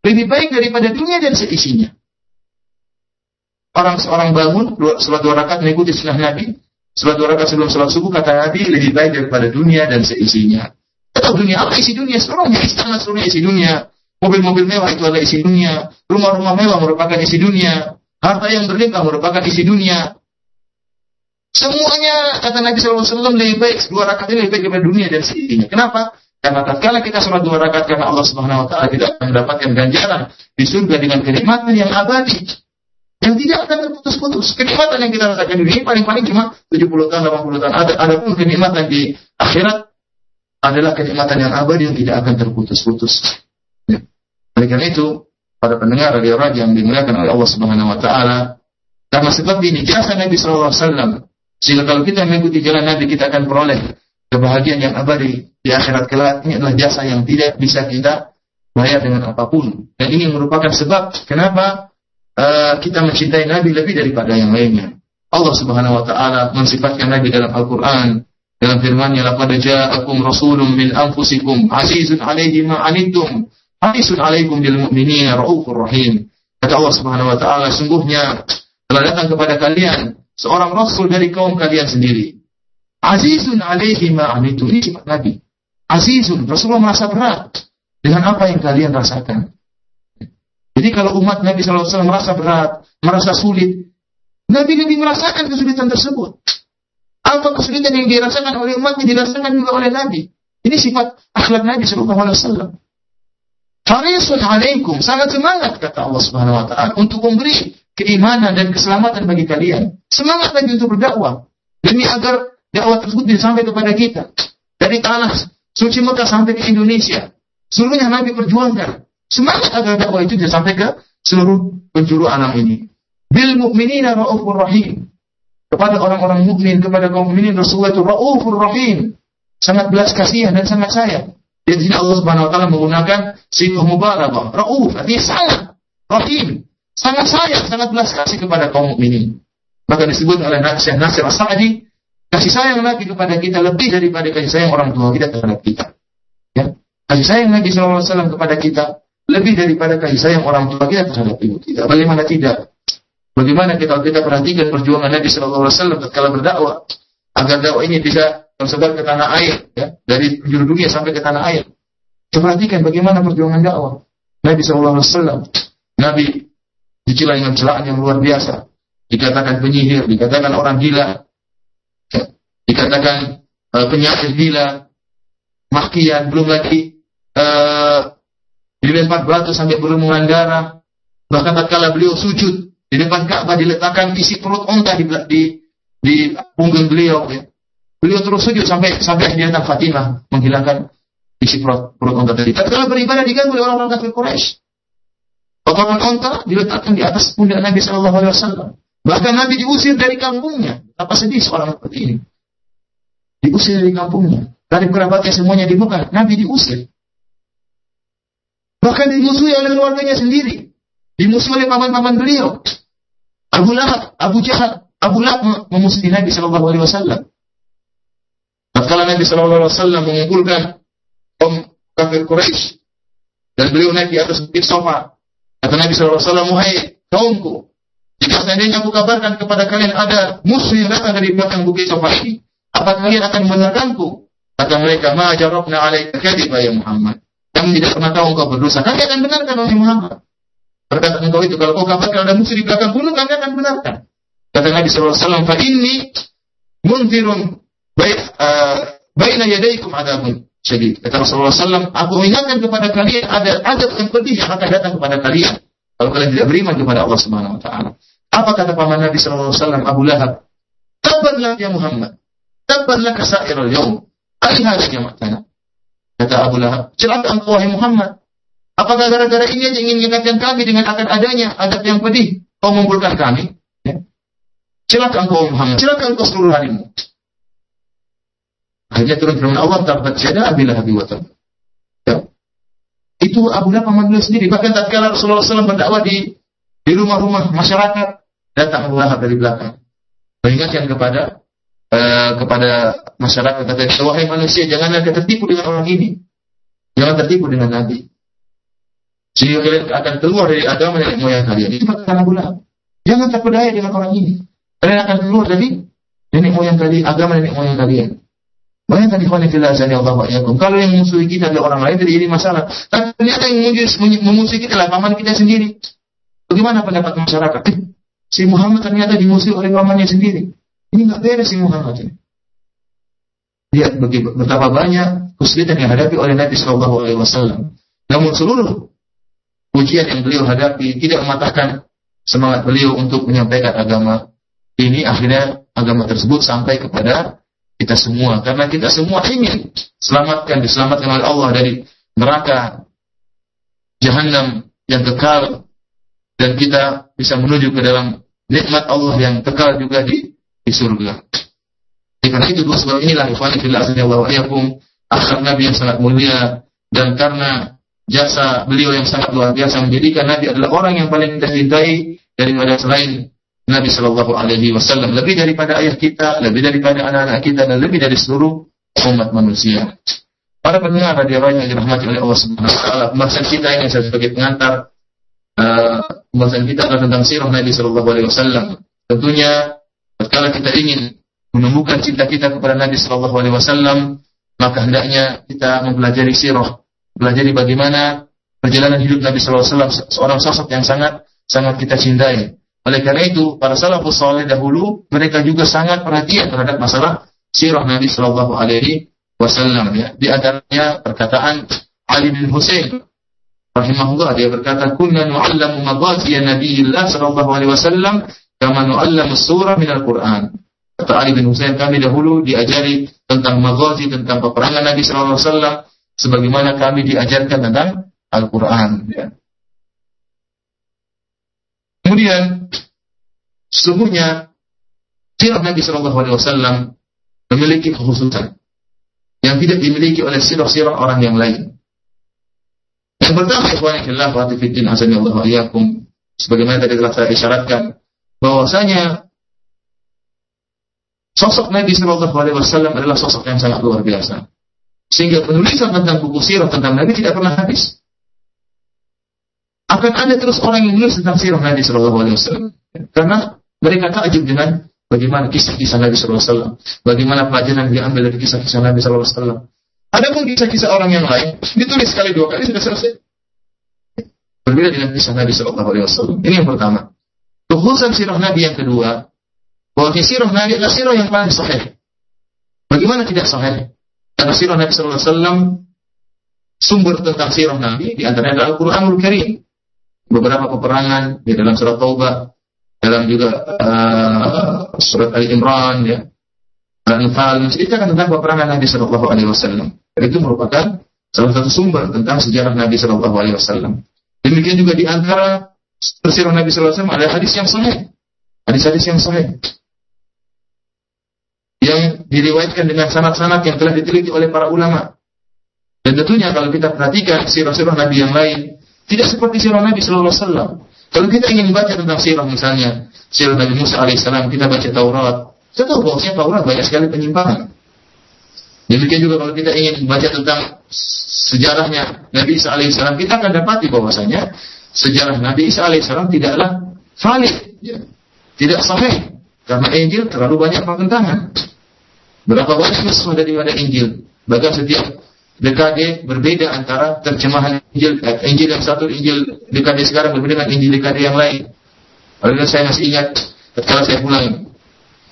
lebih baik daripada dunia dan seisinya. Orang seorang bangun sholat dua rakaat mengikuti sunnah Nabi, sholat dua rakaat sebelum sholat subuh kata Nabi lebih baik daripada dunia dan seisinya. Tahu dunia apa isi dunia? Seluruhnya istana seluruhnya isi dunia. Mobil-mobil mewah itu adalah isi dunia. Rumah-rumah mewah merupakan isi dunia. Harta yang berlimpah merupakan isi dunia. Semuanya kata Nabi SAW lebih baik dua rakaat ini lebih baik daripada dunia dan seisinya. Kenapa? Karena tatkala kita sholat dua rakaat karena Allah Subhanahu Wa Taala kita akan mendapatkan ganjaran di surga dengan kenikmatan yang abadi yang tidak akan terputus-putus. Kenikmatan yang kita rasakan di dunia paling-paling cuma 70 tahun, 80 tahun. Ada, ada pun kenikmatan di akhirat adalah kenikmatan yang abadi yang tidak akan terputus-putus. Ya. Oleh karena itu, pada pendengar radio raja yang dimuliakan oleh Allah Subhanahu Wa Taala, karena sebab ini jasa Nabi Sallallahu Alaihi Wasallam sehingga kalau kita mengikuti jalan Nabi kita akan peroleh kebahagiaan yang abadi di akhirat kelak. Ini adalah jasa yang tidak bisa kita bayar dengan apa pun. Dan ini merupakan sebab kenapa uh, kita mencintai Nabi lebih daripada yang lainnya. Allah Subhanahu wa taala mensifatkan Nabi dalam Al-Qur'an dalam firman-Nya laqad ja'akum rasulun min anfusikum azizun 'alaihi ma 'anittum harisun 'alaikum bil mu'minina raufur rahim. Kata Allah Subhanahu wa taala sungguhnya telah datang kepada kalian seorang rasul dari kaum kalian sendiri. Azizun alaihi ma'anitu. Ini sifat Nabi. Azizun. Rasulullah merasa berat dengan apa yang kalian rasakan. Jadi kalau umat Nabi SAW merasa berat, merasa sulit, Nabi lebih merasakan kesulitan tersebut. Apa kesulitan yang dirasakan oleh umatnya dirasakan juga oleh Nabi. Ini sifat akhlak Nabi SAW. Harisun alaikum, sangat semangat kata Allah Subhanahu wa taala untuk memberi keimanan dan keselamatan bagi kalian. Semangat lagi untuk berdakwah demi agar dakwah tersebut bisa sampai kepada kita. Dari tanah suci Mekah sampai ke Indonesia. Seluruhnya Nabi perjuangkan. Semangat agar dakwah itu bisa sampai ke seluruh penjuru alam ini. Bil mu'minina ra'ufur rahim. Kepada orang-orang mukmin, kepada kaum mukminin Rasulullah itu ra'ufur rahim. Sangat belas kasihan dan sangat sayang. Di sini Allah Subhanahu wa taala menggunakan sifat mubalaghah. Rauf artinya sangat rahim, sangat sayang, sangat belas kasih kepada kaum mukminin. Maka disebut oleh Syekh Nasir As-Sa'di Kasih sayang Nabi kepada kita lebih daripada kasih sayang orang tua kita terhadap kita. Ya. Kasih sayang Nabi SAW kepada kita lebih daripada kasih sayang orang tua kita terhadap ibu kita. Bagaimana tidak? Bagaimana kita kita perhatikan perjuangan Nabi SAW ketika berdakwah agar dakwah ini bisa tersebar ke tanah air, ya, dari penjuru dunia sampai ke tanah air. Perhatikan bagaimana perjuangan dakwah Nabi SAW. Nabi dicela dengan celaan yang luar biasa. Dikatakan penyihir, dikatakan orang gila, dikatakan uh, penyakit gila, makian, belum lagi uh, dilempar batu sampai berlumuran darah. Bahkan tatkala beliau sujud di depan Ka'bah diletakkan isi perut unta di, di, di punggung beliau. Ya. Beliau terus sujud sampai sampai akhirnya Fatimah menghilangkan isi perut, perut unta tadi. Tatkala beribadah diganggu oleh orang-orang kafir Quraisy. Potongan unta diletakkan di atas pundak Nabi Shallallahu Alaihi Wasallam. Bahkan Nabi diusir dari kampungnya. Apa sedih seorang seperti ini? diusir dari kampungnya. Dari kerabatnya semuanya dibuka. Nabi diusir. Bahkan dimusuhi oleh keluarganya sendiri. Dimusuhi oleh paman-paman beliau. Abu Lahab, Abu Jahal, Abu Lahab memusuhi Nabi Shallallahu Alaihi Wasallam. Tatkala Nabi Shallallahu Alaihi Wasallam mengumpulkan kaum kafir Quraisy dan beliau naik di atas bukit sofa. Kata Nabi Shallallahu Alaihi Wasallam, Wahai kaumku, jika seandainya aku kabarkan kepada kalian ada musuh yang datang dari belakang bukit sofa ini, apa kalian akan membenarkanku? Kata mereka, ma jarabna alaika kadiba ya Muhammad. Kami tidak pernah tahu engkau berdosa. Kami akan benarkan wahai Muhammad. Berkata engkau itu, kalau kau kabarkan ada musuh di belakang gunung, kami akan benarkan. Kata Nabi SAW, fa inni munzirun uh, baina yadaikum adabun syadid. Kata Rasulullah SAW, aku ingatkan kepada kalian ada adab yang pedih yang akan datang kepada kalian. Kalau kalian tidak beriman kepada Allah Subhanahu Wa Taala. Apa kata paman Nabi SAW, Abu Lahab? Kabarlah ya Muhammad. Tabban laka sa'irul yawm. Alihada jamatana. Kata Abu Lahab, celaka engkau wahai Muhammad. Apakah gara-gara ini aja ingin mengingatkan kami dengan akan adanya adab yang pedih? Kau mengumpulkan kami? Ya. Celaka engkau Muhammad. Celaka engkau seluruh harimu. Akhirnya turun firman Allah, Tabat syada abilah habi wa ya. Itu Abu Lahab beliau sendiri. Bahkan tatkala Rasulullah SAW berdakwah di di rumah-rumah masyarakat, datang Abu Lahab dari belakang. Mengingatkan kepada Eh, kepada masyarakat kata wahai manusia janganlah tertipu dengan orang ini jangan tertipu dengan Nabi Sehingga kalian akan keluar dari agama nenek moyang kalian. Itu kata Abu Lahab. Jangan terpedaya dengan orang ini. Kalian akan keluar dari nenek moyang kalian, agama nenek moyang kalian. Bayangkan ikhwan fillah Allah wa Kalau yang musuhi kita adalah orang lain tidak jadi masalah. Tapi ternyata yang memusuhi kita adalah paman kita sendiri. Bagaimana pendapat masyarakat? Eh, si Muhammad ternyata dimusuhi oleh pamannya sendiri. Ini nggak beres si Muhammad ini. Lihat betapa banyak kesulitan yang hadapi oleh Nabi Shallallahu Alaihi Wasallam. Namun seluruh ujian yang beliau hadapi tidak mematahkan semangat beliau untuk menyampaikan agama ini. Akhirnya agama tersebut sampai kepada kita semua. Karena kita semua ingin selamatkan diselamatkan oleh Allah dari neraka jahanam yang kekal. Dan kita bisa menuju ke dalam nikmat Allah yang kekal juga di di surga. Karena itu dua sebab inilah ikhwan fillah wa iyyakum akhir Nabi yang sangat mulia. Dan karena jasa beliau yang sangat luar biasa menjadikan Nabi adalah orang yang paling kita cintai daripada selain Nabi Shallallahu Alaihi Wasallam lebih daripada ayah kita, lebih daripada anak-anak kita, dan lebih dari seluruh umat manusia. Para pendengar radio yang dirahmati oleh Allah Subhanahu Wa Taala, pembahasan kita ini sebagai pengantar, uh, pembahasan kita adalah tentang sirah Nabi Shallallahu Alaihi Wasallam. Tentunya, ketika kita ingin menemukan cinta kita kepada Nabi Shallallahu Alaihi Wasallam, maka hendaknya kita mempelajari sirah, pelajari bagaimana perjalanan hidup Nabi Shallallahu Alaihi Wasallam, seorang sosok yang sangat sangat kita cintai. Oleh karena itu, para salafus saleh dahulu mereka juga sangat perhatian terhadap masalah sirah Nabi Shallallahu Alaihi Wasallam. Ya. Di antaranya perkataan Ali bin Husain rahimahullah dia berkata, "Kunna nu'allamu maghazi Nabiillah sallallahu alaihi wasallam kama nu'allamu surah min Al-Qur'an." Kata Ali bin Husain, kami dahulu diajari tentang maghazi, tentang peperangan Nabi sallallahu alaihi wasallam sebagaimana kami diajarkan tentang Al-Qur'an, ya. Kemudian sesungguhnya sirah Nabi Shallallahu Alaihi Wasallam memiliki kekhususan yang tidak dimiliki oleh sirah-sirah orang yang lain. Yang pertama, ikhwan fillah wa fiddin asani Allah wa iyyakum sebagaimana tadi telah saya isyaratkan bahwasanya sosok Nabi Shallallahu Alaihi Wasallam adalah sosok yang sangat luar biasa. Sehingga penulisan tentang buku sirah tentang Nabi tidak pernah habis akan ada terus orang yang menulis tentang sirah Nabi Shallallahu Alaihi Wasallam karena mereka takjub dengan bagaimana kisah-kisah Nabi Shallallahu Alaihi Wasallam, bagaimana pelajaran yang diambil dari kisah-kisah Nabi Shallallahu Alaihi Wasallam. Ada pun kisah-kisah orang yang lain ditulis sekali dua kali sudah selesai. Berbeda dengan kisah Nabi Shallallahu Alaihi Wasallam. Ini yang pertama. Kekhususan sirah Nabi yang kedua, bahwa sirah Nabi adalah sirah yang paling sahih. Bagaimana tidak sahih? Karena sirah Nabi Shallallahu Alaihi Wasallam sumber tentang sirah Nabi di antaranya adalah Al-Quranul Karim beberapa peperangan di dalam surat Taubah, dalam juga uh, surat Ali Imran ya. Al-Anfal menceritakan tentang peperangan Nabi Shallallahu Alaihi Wasallam. Itu merupakan salah satu sumber tentang sejarah Nabi Shallallahu Alaihi Wasallam. Demikian juga di antara tersirah Nabi Shallallahu Alaihi Wasallam ada hadis yang sahih, hadis-hadis yang sahih yang diriwayatkan dengan sanad-sanad yang telah diteliti oleh para ulama. Dan tentunya kalau kita perhatikan sirah-sirah Nabi yang lain, tidak seperti sirah Nabi Sallallahu Alaihi Wasallam. Kalau kita ingin baca tentang sirah misalnya, sirah Nabi Musa alaihissalam, kita baca Taurat. Kita tahu bahwasanya Taurat banyak sekali penyimpangan. Demikian juga kalau kita ingin baca tentang sejarahnya Nabi Isa alaihissalam, kita akan dapati bahwasanya sejarah Nabi Isa alaihissalam tidaklah valid, ya. tidak sahih, karena Injil terlalu banyak pertentangan. Berapa banyak nuskah daripada Injil? Bahkan setiap dekade berbeda antara terjemahan Injil eh, Injil yang satu Injil dekade sekarang berbeda dengan Injil dekade yang lain. Oleh saya masih ingat ketika saya pulang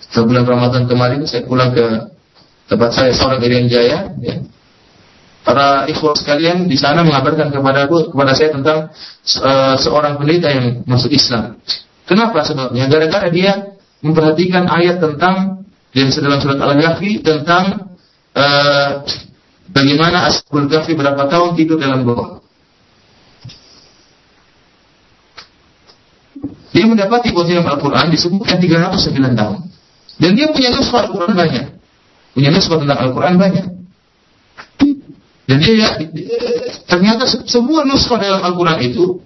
ke bulan Ramadan kemarin saya pulang ke tempat saya seorang Irian Jaya ya. para ikhwah sekalian di sana mengabarkan kepada aku kepada saya tentang uh, seorang pendeta yang masuk Islam. Kenapa sebabnya? Gara-gara dia memperhatikan ayat tentang yang dalam surat Al-Kahfi tentang uh, Bagaimana Ashabul Kahfi berapa tahun tidur dalam gua? Dia mendapati bahwa dalam Al-Quran disebutkan 309 tahun. Dan dia punya nuskah Al-Quran banyak. Punya nuskah tentang Al-Quran banyak. Dan dia ya, ternyata semua nuskah dalam Al-Quran itu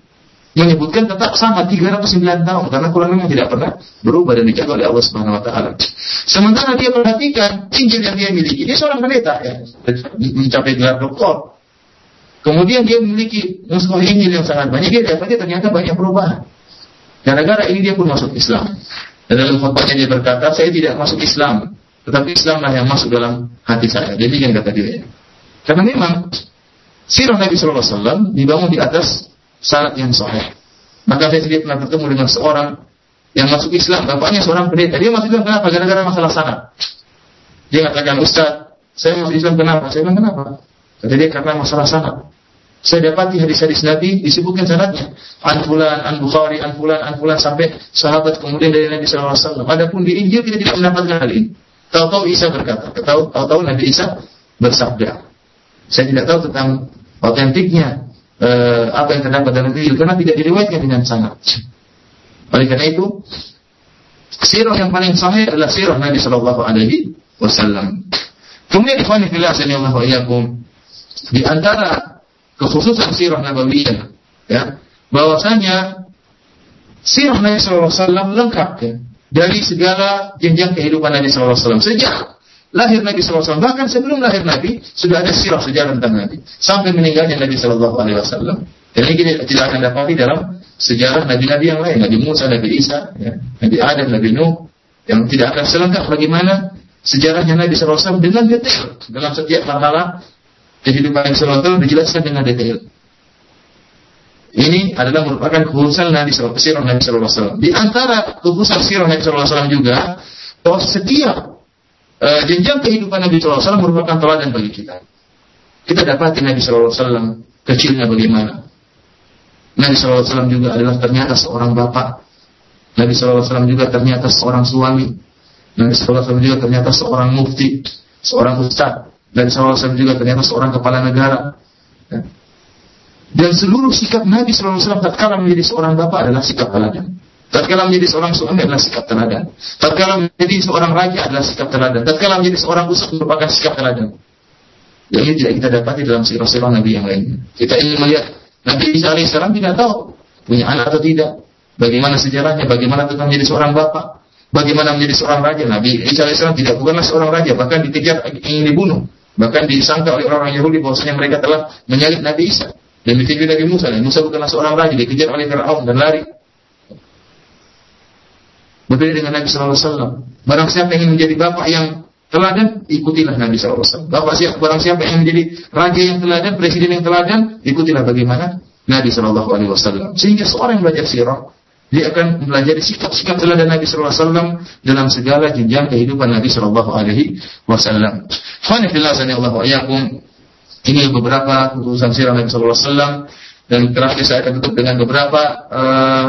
menyebutkan tetap sama 309 tahun karena Quran tidak pernah berubah dan dijaga oleh Allah Subhanahu wa taala. Sementara dia perhatikan Injil yang dia miliki, dia seorang pendeta ya, mencapai gelar doktor. Kemudian dia memiliki musuh ini yang sangat banyak. Dia dapatnya ternyata banyak perubahan. Gara-gara ini dia pun masuk Islam. Dan dalam khutbahnya dia berkata, saya tidak masuk Islam. Tetapi Islamlah yang masuk dalam hati saya. Jadi yang kata dia. Karena memang sirah Nabi SAW dibangun di atas syarat yang sahih. Maka saya sendiri pernah bertemu dengan seorang yang masuk Islam. Bapaknya seorang pendeta. Dia masuk Islam kenapa? Gara-gara masalah sanat. Dia katakan, Ustaz, saya masuk Islam kenapa? Saya bilang kenapa? Kata dia karena masalah sanat. Saya dapati hadis-hadis Nabi disebutkan sanatnya. An fulan, an Bukhari, an fulan, an fulan sampai sahabat kemudian dari Nabi SAW. Adapun di Injil kita tidak mendapatkan hal ini. Tahu-tahu Isa berkata, tahu-tahu Nabi Isa bersabda. Saya tidak tahu tentang otentiknya eh, apa yang terdapat dalam Injil karena tidak diriwayatkan dengan sangat. Oleh karena itu, sirah yang paling sahih adalah sirah Nabi Shallallahu Alaihi Wasallam. Kemudian ikhwan fillah sallallahu alaihi di antara kekhususan sirah nabawiyah ya bahwasanya sirah Nabi SAW lengkap ya dari segala jenjang kehidupan Nabi SAW sejak lahir Nabi SAW bahkan sebelum lahir Nabi sudah ada sirah sejarah tentang Nabi. Sampai meninggalnya Nabi SAW dan ini kita tidak akan dapati dalam sejarah Nabi-Nabi yang lain. Nabi Musa, Nabi Isa, ya, Nabi Adam, Nabi Nuh. Yang tidak akan selengkap bagaimana sejarahnya Nabi SAW dengan detail. Dalam setiap marhalah kehidupan Nabi SAW dijelaskan dengan detail. Ini adalah merupakan kekhususan Nabi SAW, sirah Nabi SAW. Di antara kekhususan sirah Nabi SAW juga, bahwa setiap uh, jenjang kehidupan Nabi SAW merupakan teladan bagi kita. Kita dapati Nabi SAW kecilnya bagaimana. Nabi SAW juga adalah ternyata seorang bapak. Nabi SAW juga ternyata seorang suami. Nabi SAW juga ternyata seorang mufti, seorang ustadz dan SAW juga ternyata seorang kepala negara. Dan seluruh sikap Nabi SAW tatkala menjadi seorang bapak adalah sikap teladan. Tatkala menjadi seorang suami adalah sikap teladan. Tatkala menjadi seorang raja adalah sikap teladan. Tatkala menjadi seorang ustaz merupakan sikap teladan. Yang ini tidak kita dapati dalam sirah-sirah Nabi yang lainnya. Kita ingin melihat Nabi Isa alaihissalam tidak tahu punya anak atau tidak. Bagaimana sejarahnya, bagaimana tentang menjadi seorang bapak, bagaimana menjadi seorang raja. Nabi Isa alaihissalam tidak bukanlah seorang raja, bahkan dikejar ingin dibunuh. Bahkan disangka oleh orang-orang Yahudi bahwasanya mereka telah menyalib Nabi Isa. Dan dituju Nabi Musa. Dan Musa bukanlah seorang raja, dikejar oleh Fir'aun dan lari. Berbeda dengan Nabi SAW. Barang siapa ingin menjadi bapak yang teladan, ikutilah Nabi SAW. Bapak siapa, barang siapa yang menjadi raja yang teladan, presiden yang teladan, ikutilah bagaimana Nabi SAW. Sehingga seorang yang belajar sirah, dia akan belajar sikap-sikap teladan Nabi SAW dalam segala jenjang kehidupan Nabi Shallallahu Alaihi Wasallam. Ini beberapa keputusan sirah Nabi Wasallam dan terakhir saya akan tutup dengan beberapa uh,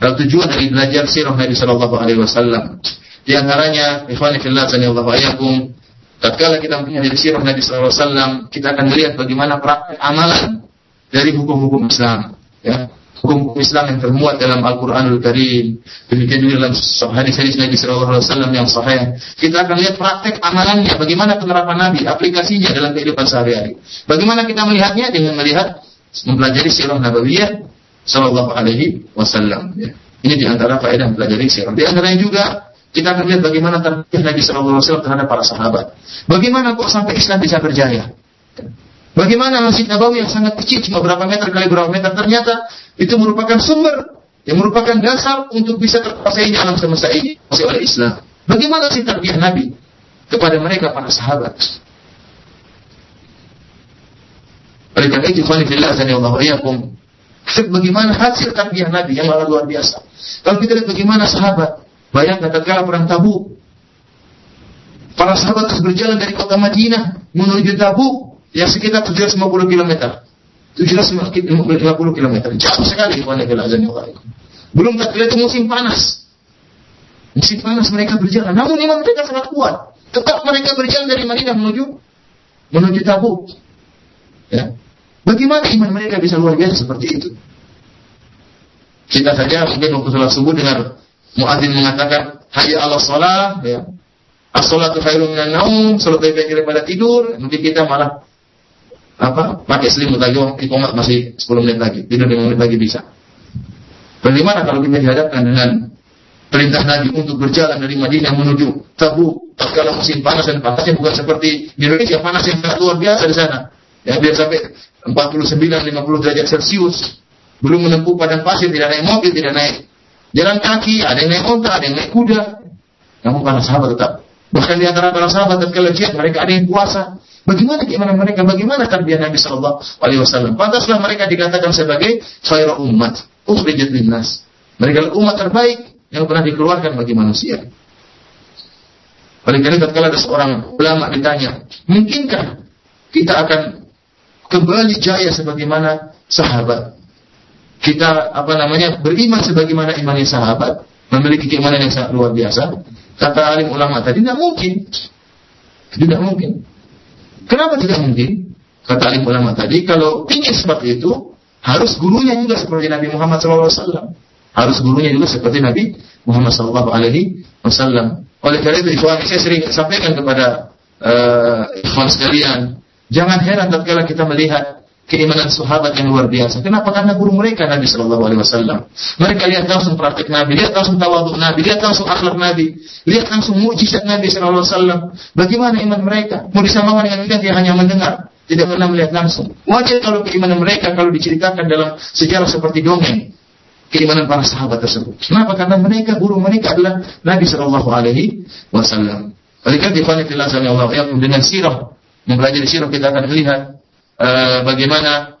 tujuan dari belajar sirah Nabi Shallallahu Alaihi Wasallam. Di antaranya, ikhwan fillah sanillahu ayakum, tatkala kita mempunyai sirah Nabi Shallallahu Alaihi Wasallam, kita akan melihat bagaimana praktek amalan dari hukum-hukum Islam. Ya, hukum Islam yang termuat dalam Al-Quranul Karim. Demikian juga dalam hadis-hadis Nabi Sallallahu Alaihi Wasallam yang sahih. Kita akan lihat praktek amalannya, bagaimana penerapan Nabi, aplikasinya dalam kehidupan sehari-hari. Bagaimana kita melihatnya dengan melihat mempelajari sirah Nabawiyah Sallallahu Alaihi Wasallam. Ya. Ini di antara faedah mempelajari sirah. Di antaranya juga kita akan lihat bagaimana tarbiyah Nabi Sallallahu Alaihi Wasallam terhadap para sahabat. Bagaimana kok sampai Islam bisa berjaya? Bagaimana Masjid Nabawi yang sangat kecil, cuma berapa meter kali berapa meter, ternyata itu merupakan sumber yang merupakan dasar untuk bisa terkuasainya alam semesta ini masih oleh Islam. Bagaimana sih tarbiyah Nabi kepada mereka para sahabat? Oleh karena itu, Allah. Bagaimana hasil tarbiyah Nabi yang luar biasa. Kalau kita lihat bagaimana sahabat, bayangkan tatkala perang Tabuk, para sahabat terus berjalan dari kota Madinah menuju Tabuk yang sekitar 750 km. 750 km. Jauh sekali Belum itu musim panas. Musim panas mereka berjalan. Namun iman mereka sangat kuat. Tetap mereka berjalan dari Madinah menuju menuju Tabuk. Ya. Bagaimana iman mereka bisa luar biasa seperti itu? Kita saja mungkin waktu sholat subuh dengar muadzin mengatakan hayya Allah sholat, ya. As-sholatu khairun minan naum, sholat lebih baik daripada tidur, mungkin kita malah apa pakai selimut lagi ikomat masih 10 menit lagi tidur 5 menit lagi bisa bagaimana kalau kita dihadapkan dengan perintah Nabi untuk berjalan dari Madinah menuju Tabuk kalau musim panas dan panasnya bukan seperti di Indonesia panas yang luar biasa di sana ya biar sampai 49 50 derajat Celcius, belum menempuh padang pasir, tidak naik mobil, tidak naik jalan kaki, ada yang naik onta, ada yang naik kuda. Namun para sahabat tetap Bahkan di antara para sahabat ketika jihad mereka ada yang puasa. Bagaimana keimanan mereka? Bagaimana tarbiyah Nabi Shallallahu Alaihi Wasallam? Pantaslah mereka dikatakan sebagai khairul umat, ukhrijat linnas. Mereka umat terbaik yang pernah dikeluarkan bagi manusia. Oleh karena ketika ada seorang ulama ditanya, mungkinkah kita akan kembali jaya sebagaimana sahabat? Kita apa namanya beriman sebagaimana imannya sahabat, memiliki keimanan yang sangat luar biasa. Kata alim ulama tadi tidak mungkin. Tidak mungkin. Kenapa tidak mungkin? Kata alim ulama tadi, kalau ingin seperti itu, harus gurunya juga seperti Nabi Muhammad SAW. Harus gurunya juga seperti Nabi Muhammad SAW. Oleh karena itu, saya sering sampaikan kepada uh, ikhwan sekalian, jangan heran tatkala kita melihat keimanan sahabat yang luar biasa. Kenapa? Karena guru mereka Nabi Shallallahu Alaihi Wasallam. Mereka lihat langsung praktik Nabi, lihat langsung tawaduk Nabi, lihat langsung akhlak Nabi, lihat langsung mujizat Nabi Shallallahu Alaihi Wasallam. Bagaimana iman mereka? Mau disamakan dengan kita yang hanya mendengar, tidak pernah melihat langsung. Wajar kalau keimanan mereka kalau diceritakan dalam sejarah seperti dongeng keimanan para sahabat tersebut. Kenapa? Karena mereka guru mereka adalah Nabi Shallallahu Alaihi Wasallam. Oleh Allah dengan sirah mempelajari sirah kita akan melihat uh, bagaimana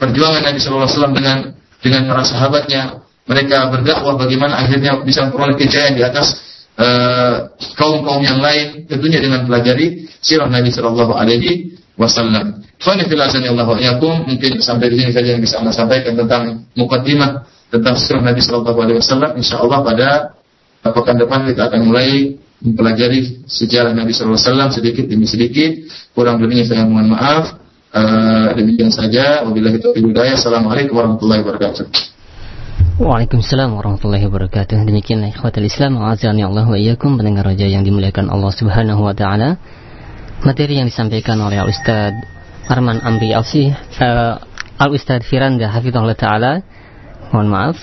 perjuangan Nabi Shallallahu Alaihi Wasallam dengan dengan para sahabatnya. Mereka berdakwah bagaimana akhirnya bisa memperoleh kejayaan di atas uh, kaum-kaum yang lain. Tentunya dengan pelajari sirah Nabi Shallallahu Alaihi Wasallam. Allah mungkin sampai di sini saja yang bisa anda sampaikan tentang mukadimah tentang sirah Nabi Shallallahu Alaihi Wasallam. Insya Allah pada pekan depan kita akan mulai mempelajari sejarah Nabi Wasallam sedikit demi sedikit. Kurang lebihnya saya mohon maaf. Uh, demikian saja. Wabillahi taufiq hidayah. Assalamualaikum warahmatullahi wabarakatuh. Waalaikumsalam warahmatullahi wabarakatuh. Demikian ikhwatul Islam, azani Allah wa iyyakum pendengar raja yang dimuliakan Allah Subhanahu wa taala. Materi yang disampaikan oleh Ustaz Arman Amri Alsi uh, Al Ustaz Firanda Hafizahullah taala. Mohon maaf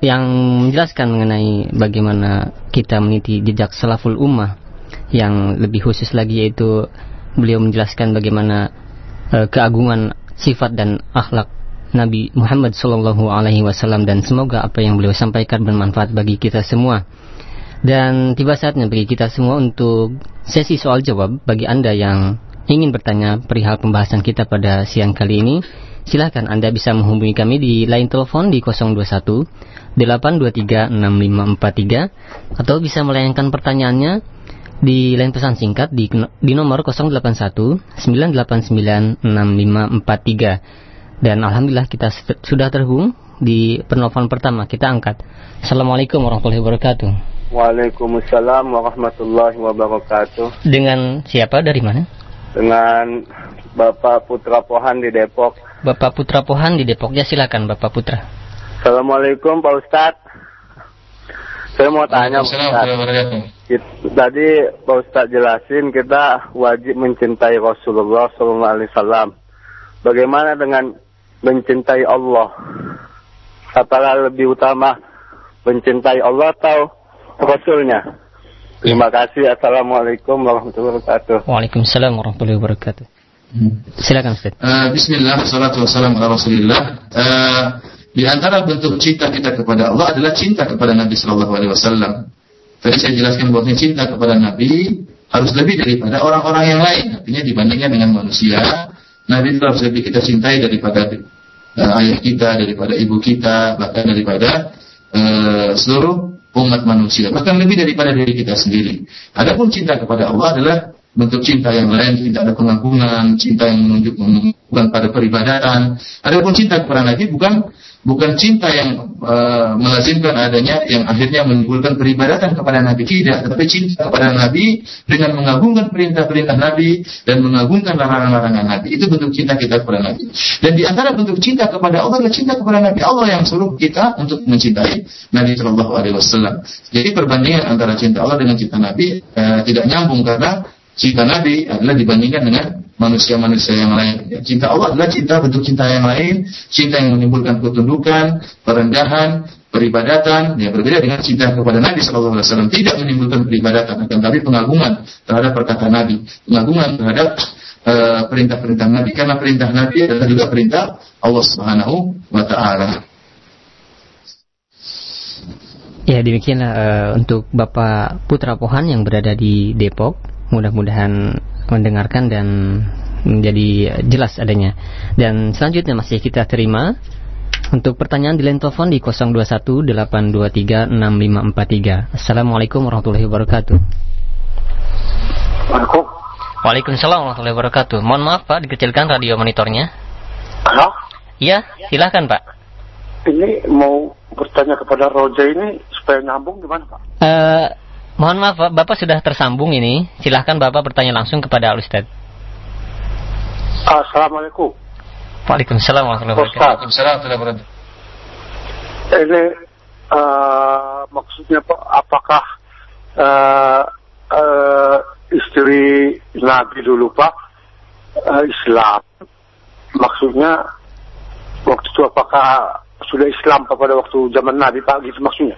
yang menjelaskan mengenai bagaimana kita meniti jejak salaful ummah yang lebih khusus lagi yaitu beliau menjelaskan bagaimana uh, keagungan sifat dan akhlak Nabi Muhammad Shallallahu Alaihi Wasallam dan semoga apa yang beliau sampaikan bermanfaat bagi kita semua. Dan tiba saatnya bagi kita semua untuk sesi soal jawab bagi anda yang ingin bertanya perihal pembahasan kita pada siang kali ini. Silahkan Anda bisa menghubungi kami di line telepon di 021 823 6543 atau bisa melayangkan pertanyaannya di line pesan singkat di, di nomor 081 989 6543 dan alhamdulillah kita sudah terhubung di penelpon pertama kita angkat. Assalamualaikum warahmatullahi wabarakatuh. Waalaikumsalam warahmatullahi wabarakatuh. Dengan siapa dari mana? Dengan Bapak Putra Pohan di Depok. Bapak Putra Pohan di Depok. Ya silakan Bapak Putra. Assalamualaikum Pak Ustadz. Saya mau tanya Pak Ustadz. Tadi Pak Ustadz jelasin kita wajib mencintai Rasulullah SAW. Bagaimana dengan mencintai Allah? Apakah lebih utama mencintai Allah atau Rasulnya? Terima kasih. Assalamualaikum warahmatullahi wabarakatuh. Waalaikumsalam warahmatullahi wabarakatuh. Hmm. Silakan Ustaz. Uh, Bismillah, salatu wassalamu ala Rasulillah. Uh, di antara bentuk cinta kita kepada Allah adalah cinta kepada Nabi Shallallahu Alaihi Wasallam. Tadi saya jelaskan bahwa cinta kepada Nabi harus lebih daripada orang-orang yang lain. Artinya dibandingkan dengan manusia, Nabi itu harus lebih kita cintai daripada uh, ayah kita, daripada ibu kita, bahkan daripada uh, seluruh umat manusia, bahkan lebih daripada diri kita sendiri. Adapun cinta kepada Allah adalah bentuk cinta yang lain, cinta ada pengagungan, cinta yang menunjuk bukan pada peribadatan. Adapun cinta kepada Nabi bukan bukan cinta yang uh, melazimkan adanya yang akhirnya menimbulkan peribadatan kepada Nabi tidak, tetapi cinta kepada Nabi dengan mengagungkan perintah-perintah Nabi dan mengagungkan larangan-larangan Nabi. Itu bentuk cinta kita kepada Nabi. Dan di antara bentuk cinta kepada Allah adalah cinta kepada Nabi. Allah yang suruh kita untuk mencintai Nabi Shallallahu Alaihi Wasallam. Jadi perbandingan antara cinta Allah dengan cinta Nabi uh, tidak nyambung karena cinta Nabi adalah dibandingkan dengan manusia-manusia yang lain. Cinta Allah adalah cinta bentuk cinta yang lain, cinta yang menimbulkan ketundukan, perendahan, peribadatan, yang berbeda dengan cinta kepada Nabi Shallallahu Alaihi Wasallam tidak menimbulkan peribadatan, akan tapi pengagungan terhadap perkataan Nabi, pengagungan terhadap eh, perintah-perintah Nabi karena perintah Nabi adalah juga perintah Allah Subhanahu wa taala. Ya demikianlah uh, untuk Bapak Putra Pohan yang berada di Depok. Mudah-mudahan mendengarkan dan menjadi jelas adanya. Dan selanjutnya masih kita terima untuk pertanyaan di line telepon di 0218236543. Assalamualaikum warahmatullahi wabarakatuh. Waalaikumsalam. Waalaikumsalam warahmatullahi wabarakatuh. Mohon maaf Pak, dikecilkan radio monitornya. Halo? Iya, silahkan Pak. Ini mau bertanya kepada Roja ini supaya nyambung gimana Pak? Eh, mohon maaf Pak, Bapak sudah tersambung ini. Silahkan Bapak bertanya langsung kepada Al Ustaz. Assalamualaikum. Waalaikumsalam warahmatullahi wabarakatuh. Ustaz, Waalaikumsalam warahmatullahi wabarakatuh. ini eh, maksudnya Pak, apakah eh, eh, istri Nabi dulu Pak eh, Islam? Maksudnya waktu itu apakah sudah Islam Pak pada waktu zaman Nabi Pak gitu maksudnya?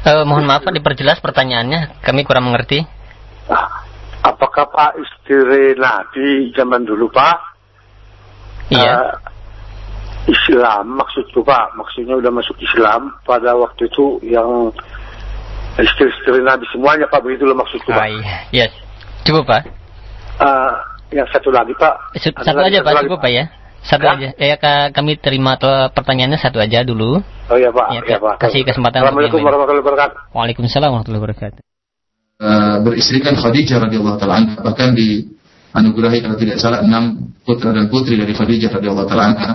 Eh, mohon maaf Pak, diperjelas pertanyaannya. Kami kurang mengerti. Ah, Apakah Pak istri Nabi zaman dulu Pak Iya. eh, Islam maksudku Pak, maksudnya udah masuk Islam pada waktu itu yang istri-istri Nabi semuanya Pak begitu loh maksudku Ah, Pak. iya. Yes. Cukup Pak. Eh, yang satu lagi Pak. Satu lagi, aja satu Pak, lagi, cukup Pak ya. Satu Hah? aja. Ya ka- kami terima pertanyaannya satu aja dulu. Oh iya Pak, Iya, iya Pak. kasih kesempatan Assalamualaikum warahmatullahi wabarakatuh. Waalaikumsalam warahmatullahi wabarakatuh. Eh, beristrikan Khadijah radhiyallahu taala anha bahkan dianugerahi kalau tidak salah enam putra dan putri dari Khadijah radhiyallahu taala anha.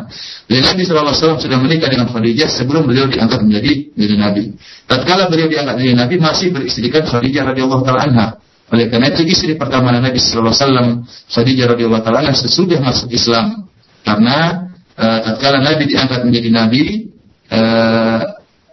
Dan Nabi sallallahu alaihi wasallam sudah menikah dengan Khadijah sebelum beliau diangkat menjadi menjadi nabi. Tatkala beliau diangkat menjadi nabi masih beristrikan Khadijah radhiyallahu taala anha. Oleh karena itu istri pertama Nabi sallallahu alaihi wasallam Khadijah radhiyallahu taala anha sesudah masuk Islam. Karena eh, tatkala Nabi diangkat menjadi nabi eh,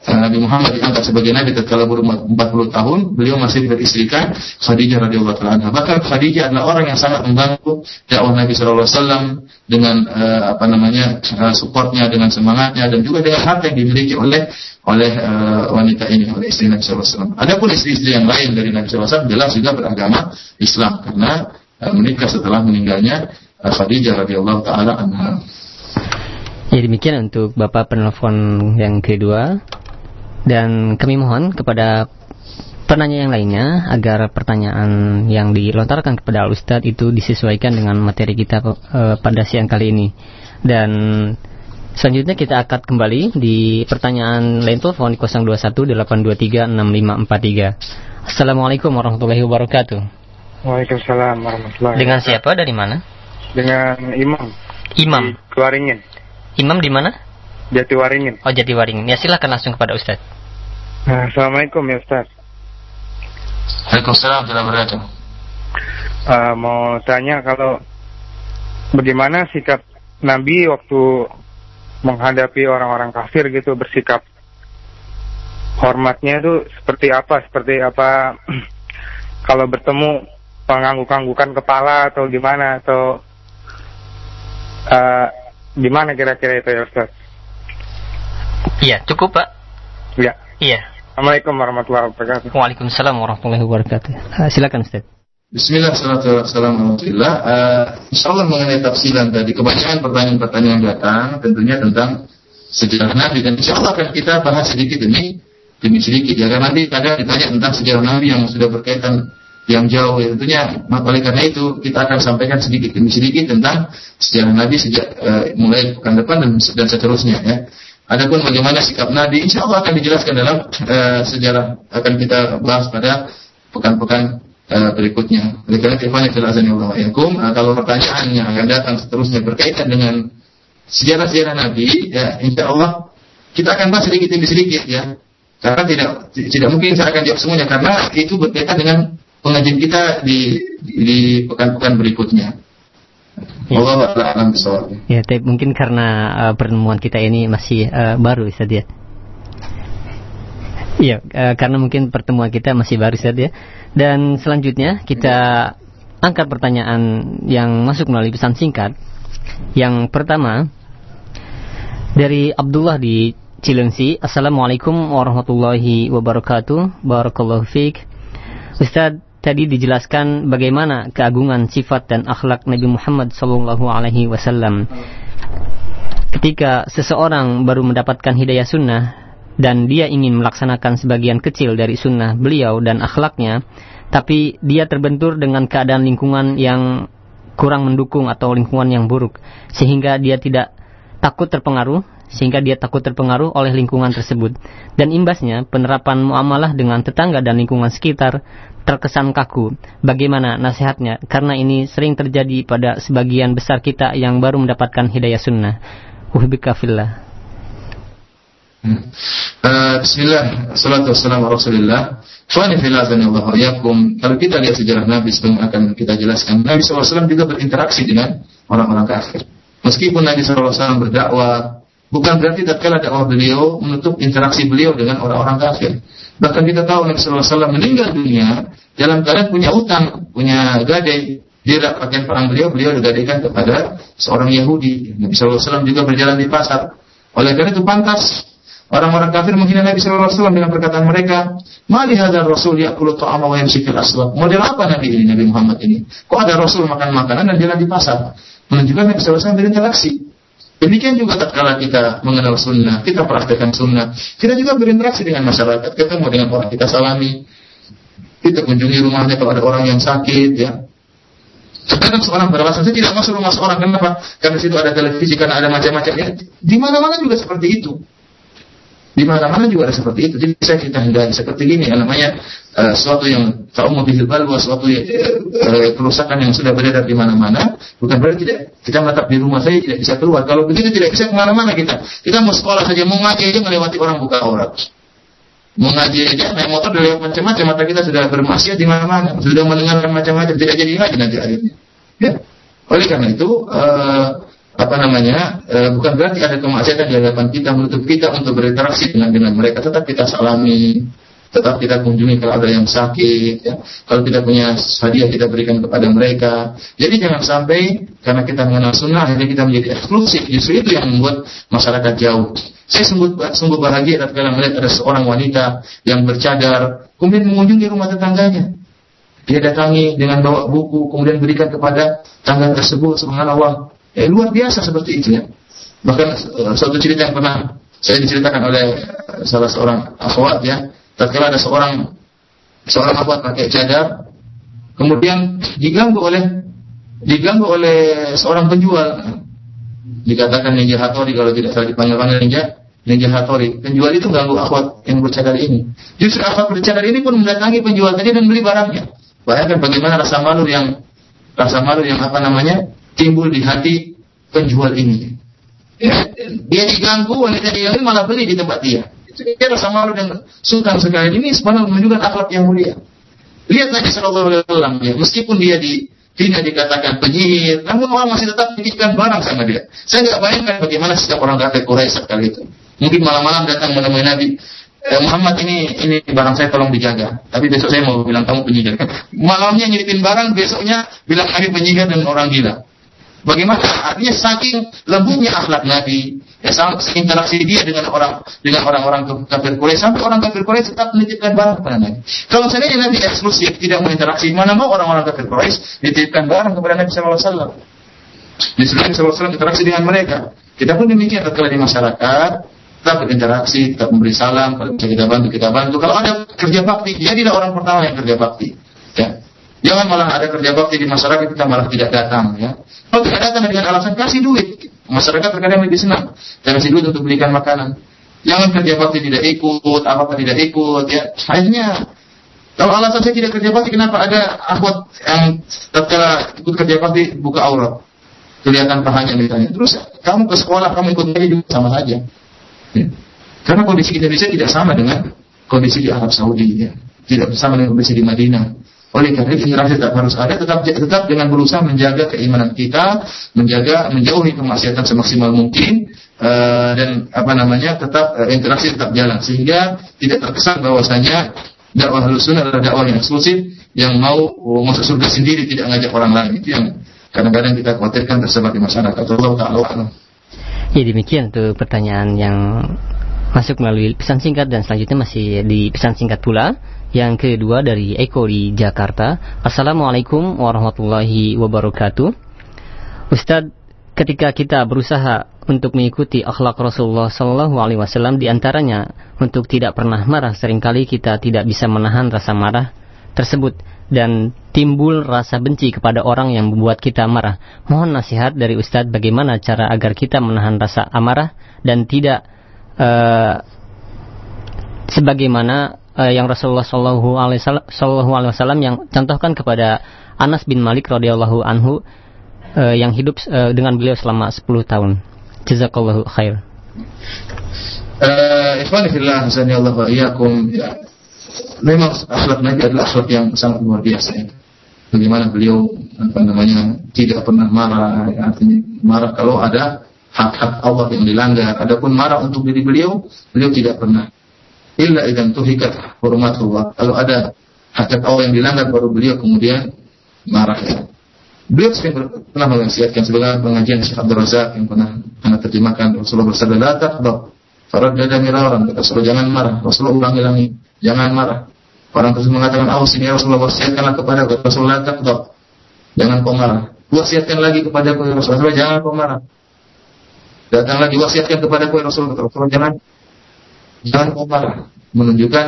Nabi Muhammad diangkat sebagai nabi tatkala berumur 40 tahun, beliau masih beristrikan Khadijah radhiyallahu taala anha. Bahkan Khadijah adalah orang yang sangat membantu dakwah Nabi wasallam dengan eh, apa namanya supportnya, dengan semangatnya dan juga dengan harta yang dimiliki oleh oleh eh, wanita ini, oleh istri Nabi sallallahu alaihi wasallam. Adapun istri-istri yang lain dari Nabi sallallahu alaihi wasallam jelas juga beragama Islam karena eh, menikah setelah meninggalnya Khadijah radhiyallahu taala anha. Ya demikian untuk Bapak penelpon yang kedua. Dan kami mohon kepada penanya yang lainnya agar pertanyaan yang dilontarkan kepada Al Ustadz itu disesuaikan dengan materi kita eh, pada siang kali ini. Dan selanjutnya kita akan kembali di pertanyaan lain telepon di 0218236543. Assalamualaikum warahmatullahi wabarakatuh. Waalaikumsalam warahmatullahi Dengan siapa dari mana? Dengan Imam Imam. di Kewaringin, Imam di mana? Jatiwaringin. Oh Jatiwaringin. Ya silakan langsung kepada Ustadz. Nah, Assalamualaikum ya Ustaz. Waalaikumsalam warahmatullahi wabarakatuh. Eh, mau tanya kalau bagaimana sikap Nabi waktu menghadapi orang-orang kafir gitu bersikap hormatnya itu seperti apa? Seperti apa kalau bertemu pengangguk-anggukan kepala atau gimana atau eh, gimana kira-kira itu ya Ustaz? Iya cukup Pak. Ya. Iya. Assalamualaikum warahmatullahi wabarakatuh. Waalaikumsalam warahmatullahi wabarakatuh. Ah, silakan Ustaz. Bismillah, alhamdulillah. Uh, insya Allah mengenai tafsiran tadi, kebanyakan pertanyaan-pertanyaan datang tentunya tentang sejarah Nabi dan insya Allah akan kita bahas sedikit demi demi sedikit ya karena nanti kadang ditanya tentang sejarah Nabi yang sudah berkaitan yang jauh ya tentunya oleh karena itu kita akan sampaikan sedikit demi sedikit tentang sejarah Nabi sejak uh, mulai pekan depan dan, dan seterusnya ya. Adapun bagaimana sikap Nabi, insya Allah akan dijelaskan dalam uh, sejarah akan kita bahas pada pekan-pekan uh, berikutnya. Oleh karena itu, kalau pertanyaan yang akan datang seterusnya berkaitan dengan sejarah-sejarah Nabi, ya insya Allah kita akan bahas sedikit demi sedikit ya. Karena tidak tidak mungkin saya akan jawab semuanya karena itu berkaitan dengan pengajian kita di di pekan-pekan berikutnya. Ya. Allah a'lam. Ya, tapi mungkin karena uh, pertemuan kita ini masih uh, baru Ustaz ya. Iya, uh, karena mungkin pertemuan kita masih baru Ustaz ya. Dan selanjutnya kita angkat pertanyaan yang masuk melalui pesan singkat. Yang pertama dari Abdullah di Cilengsi. Assalamualaikum warahmatullahi wabarakatuh. Barakallahu fiik. Ustaz, tadi dijelaskan bagaimana keagungan sifat dan akhlak Nabi Muhammad sallallahu alaihi wasallam. Ketika seseorang baru mendapatkan hidayah sunnah dan dia ingin melaksanakan sebagian kecil dari sunnah beliau dan akhlaknya, tapi dia terbentur dengan keadaan lingkungan yang kurang mendukung atau lingkungan yang buruk, sehingga dia tidak takut terpengaruh, sehingga dia takut terpengaruh oleh lingkungan tersebut. Dan imbasnya, penerapan muamalah dengan tetangga dan lingkungan sekitar terkesan kaku. Bagaimana nasihatnya? Karena ini sering terjadi pada sebagian besar kita yang baru mendapatkan hidayah sunnah. Uhbika fillah. Hmm. Uh, Bismillah, salatu wassalamu rasulillah. Fani Allah yakum. Kalau kita lihat sejarah Nabi sebelum akan kita jelaskan, Nabi SAW juga berinteraksi dengan orang-orang kafir. Meskipun Nabi SAW berdakwah, bukan berarti tatkala dakwah beliau menutup interaksi beliau dengan orang-orang kafir. Bahkan kita tahu Nabi SAW meninggal dunia dalam keadaan punya utang, punya gadai. Dia pakaian perang beliau, beliau digadaikan kepada seorang Yahudi. Nabi SAW juga berjalan di pasar. Oleh karena itu pantas Orang-orang kafir menghina Nabi SAW dengan perkataan mereka, Mali hadar Rasul ya'kulu ta'ama wa yamsi fil aswaq. Model apa Nabi ini, Nabi Muhammad ini? Kok ada Rasul makan makanan dan jalan di pasar? Menunjukkan Nabi SAW berinteraksi. Demikian juga tatkala kita mengenal sunnah, kita praktekkan sunnah, kita juga berinteraksi dengan masyarakat, ketemu dengan orang kita salami, kita kunjungi rumahnya kalau ada orang yang sakit, ya. Kadang seorang beralasan saya tidak masuk rumah seorang kenapa? Karena situ ada televisi, karena ada macam-macam. Ya, di mana-mana juga seperti itu. Di mana-mana juga ada seperti itu. Jadi saya kita hindari seperti ini yang namanya uh, suatu yang tahu mobil balwa, suatu yang, uh, kerusakan yang sudah beredar di mana-mana. Bukan berarti tidak kita menetap di rumah saya tidak bisa keluar. Kalau begitu tidak bisa ke mana-mana kita. Kita mau sekolah saja, mau ngaji aja melewati orang buka aurat. Mau ngaji aja, naik motor dari macam-macam, mata kita sudah bermaksiat di mana-mana, sudah mendengarkan macam-macam, tidak jadi ngaji nanti akhirnya. Ya. Oleh karena itu, uh, apa namanya? E, bukan berarti ada kemaksiatan di hadapan kita menutup kita untuk berinteraksi dengan dengan mereka. Tetap kita salami tetap kita kunjungi kalau ada yang sakit ya. kalau kita punya hadiah kita berikan kepada mereka. Jadi jangan sampai karena kita mengenal sunnah akhirnya kita menjadi eksklusif. Justru itu yang membuat masyarakat jauh. Saya sungguh, sungguh bahagia tatkala melihat ada seorang wanita yang bercadar kemudian mengunjungi rumah tetangganya. Dia datangi dengan bawa buku kemudian berikan kepada tangga tersebut subhanallah Ya, luar biasa seperti itu ya. Bahkan suatu cerita yang pernah saya diceritakan oleh uh, salah seorang akhwat ya, tatkala ada seorang seorang akhwat pakai cadar, kemudian diganggu oleh diganggu oleh seorang penjual. Dikatakan ninja hatori kalau tidak salah dipanggil-panggil ninja ninja hatori. Penjual itu ganggu akhwat yang bercadar ini. Justru akhwat bercadar ini pun mendatangi penjual tadi dan beli barangnya. Bayangkan bagaimana rasa malu yang rasa malu yang apa namanya timbul di hati penjual ini. Ya, dia diganggu, wanita ini malah beli di tempat dia. Itu dia rasa malu dan sultan sekali. Ini sebenarnya menunjukkan akhlak yang mulia. Lihat Nabi Shallallahu Alaihi Wasallam ya, meskipun dia di Dina dikatakan penyihir, namun orang masih tetap titipkan barang sama dia. Saya nggak bayangkan bagaimana setiap orang kafir Quraisy sekali itu. Mungkin malam-malam datang menemui Nabi, eh, Muhammad ini ini barang saya tolong dijaga. Tapi besok saya mau bilang kamu penyihir. Malamnya nyelipin barang, besoknya bilang kami penyihir dan orang gila. Bagaimana? Artinya saking lembutnya akhlak Nabi, ya interaksi dia dengan orang dengan orang-orang kafir Quraisy sampai orang kafir Quraisy tetap menitipkan barang kepada Nabi. Kalau seandainya Nabi eksklusif tidak menginteraksi, mana mau orang-orang kafir Quraisy dititipkan barang kepada Nabi Wasallam. Di Nabi Sallallahu Alaihi interaksi dengan mereka. Kita pun demikian tatkala di masyarakat tetap berinteraksi, tetap memberi salam, kalau kita bantu, kita bantu. Kalau ada kerja bakti, jadilah orang pertama yang kerja bakti. Ya. Jangan malah ada kerja bakti di masyarakat kita malah tidak datang ya. Kalau tidak datang dengan alasan kasih duit, masyarakat terkadang lebih senang. Kasih duit untuk belikan makanan. Jangan kerja bakti tidak ikut, apa apa tidak ikut ya. Akhirnya kalau alasan saya tidak kerja bakti, kenapa ada akhwat yang tatkala ikut kerja bakti buka aurat? Kelihatan pahanya misalnya. Terus kamu ke sekolah, kamu ikut lagi juga sama saja. Ya. Karena kondisi Indonesia tidak sama dengan kondisi di Arab Saudi ya. Tidak sama dengan kondisi di Madinah. Oleh karena itu rasa tetap harus ada, tetap tetap dengan berusaha menjaga keimanan kita, menjaga menjauhi kemaksiatan semaksimal mungkin uh, dan apa namanya tetap uh, interaksi tetap jalan sehingga tidak terkesan bahwasanya dakwah sunnah adalah dakwah yang eksklusif yang mau uh, masuk surga sendiri tidak ngajak orang lain itu yang kadang-kadang kita khawatirkan tersebar di masyarakat. Allah taala. Ya demikian tuh pertanyaan yang masuk melalui pesan singkat dan selanjutnya masih di pesan singkat pula. Yang kedua dari Eko di Jakarta. Assalamualaikum warahmatullahi wabarakatuh. Ustadz, ketika kita berusaha untuk mengikuti akhlak Rasulullah Shallallahu Alaihi Wasallam di antaranya untuk tidak pernah marah sering kali kita tidak bisa menahan rasa marah tersebut dan timbul rasa benci kepada orang yang membuat kita marah. Mohon nasihat dari Ustadz bagaimana cara agar kita menahan rasa amarah dan tidak uh, sebagaimana uh, yang Rasulullah Shallallahu Alaihi Wasallam yang contohkan kepada Anas bin Malik radhiyallahu anhu uh, yang hidup uh, dengan beliau selama 10 tahun. Jazakallahu khair. Uh, Allah. Ya. Memang akhlak Nabi adalah akhlak yang sangat luar biasa. Ya. Bagaimana beliau apa namanya tidak pernah marah, ya, artinya marah kalau ada hak-hak Allah yang dilanggar. Adapun marah untuk diri beliau, beliau tidak pernah illa idan tuhikat hormatullah. Kalau ada hak Allah yang dilanggar baru beliau kemudian marah. Ya. Beliau sering pernah mengasihatkan sebagai pengajian Syekh Abdul Razak yang pernah anda terjemahkan Rasulullah bersabda la taqdab farad dada miraran kata Rasulullah jangan marah Rasulullah ulangi-ulangi jangan marah orang tersebut mengatakan oh sini ya Rasulullah wasiatkanlah kepada Rasulullah taqdab jangan kau marah wasiatkan lagi kepada Rasulullah jangan kau marah datang lagi wasiatkan kepada Rasulullah Rasulullah jangan Jangan marah. Menunjukkan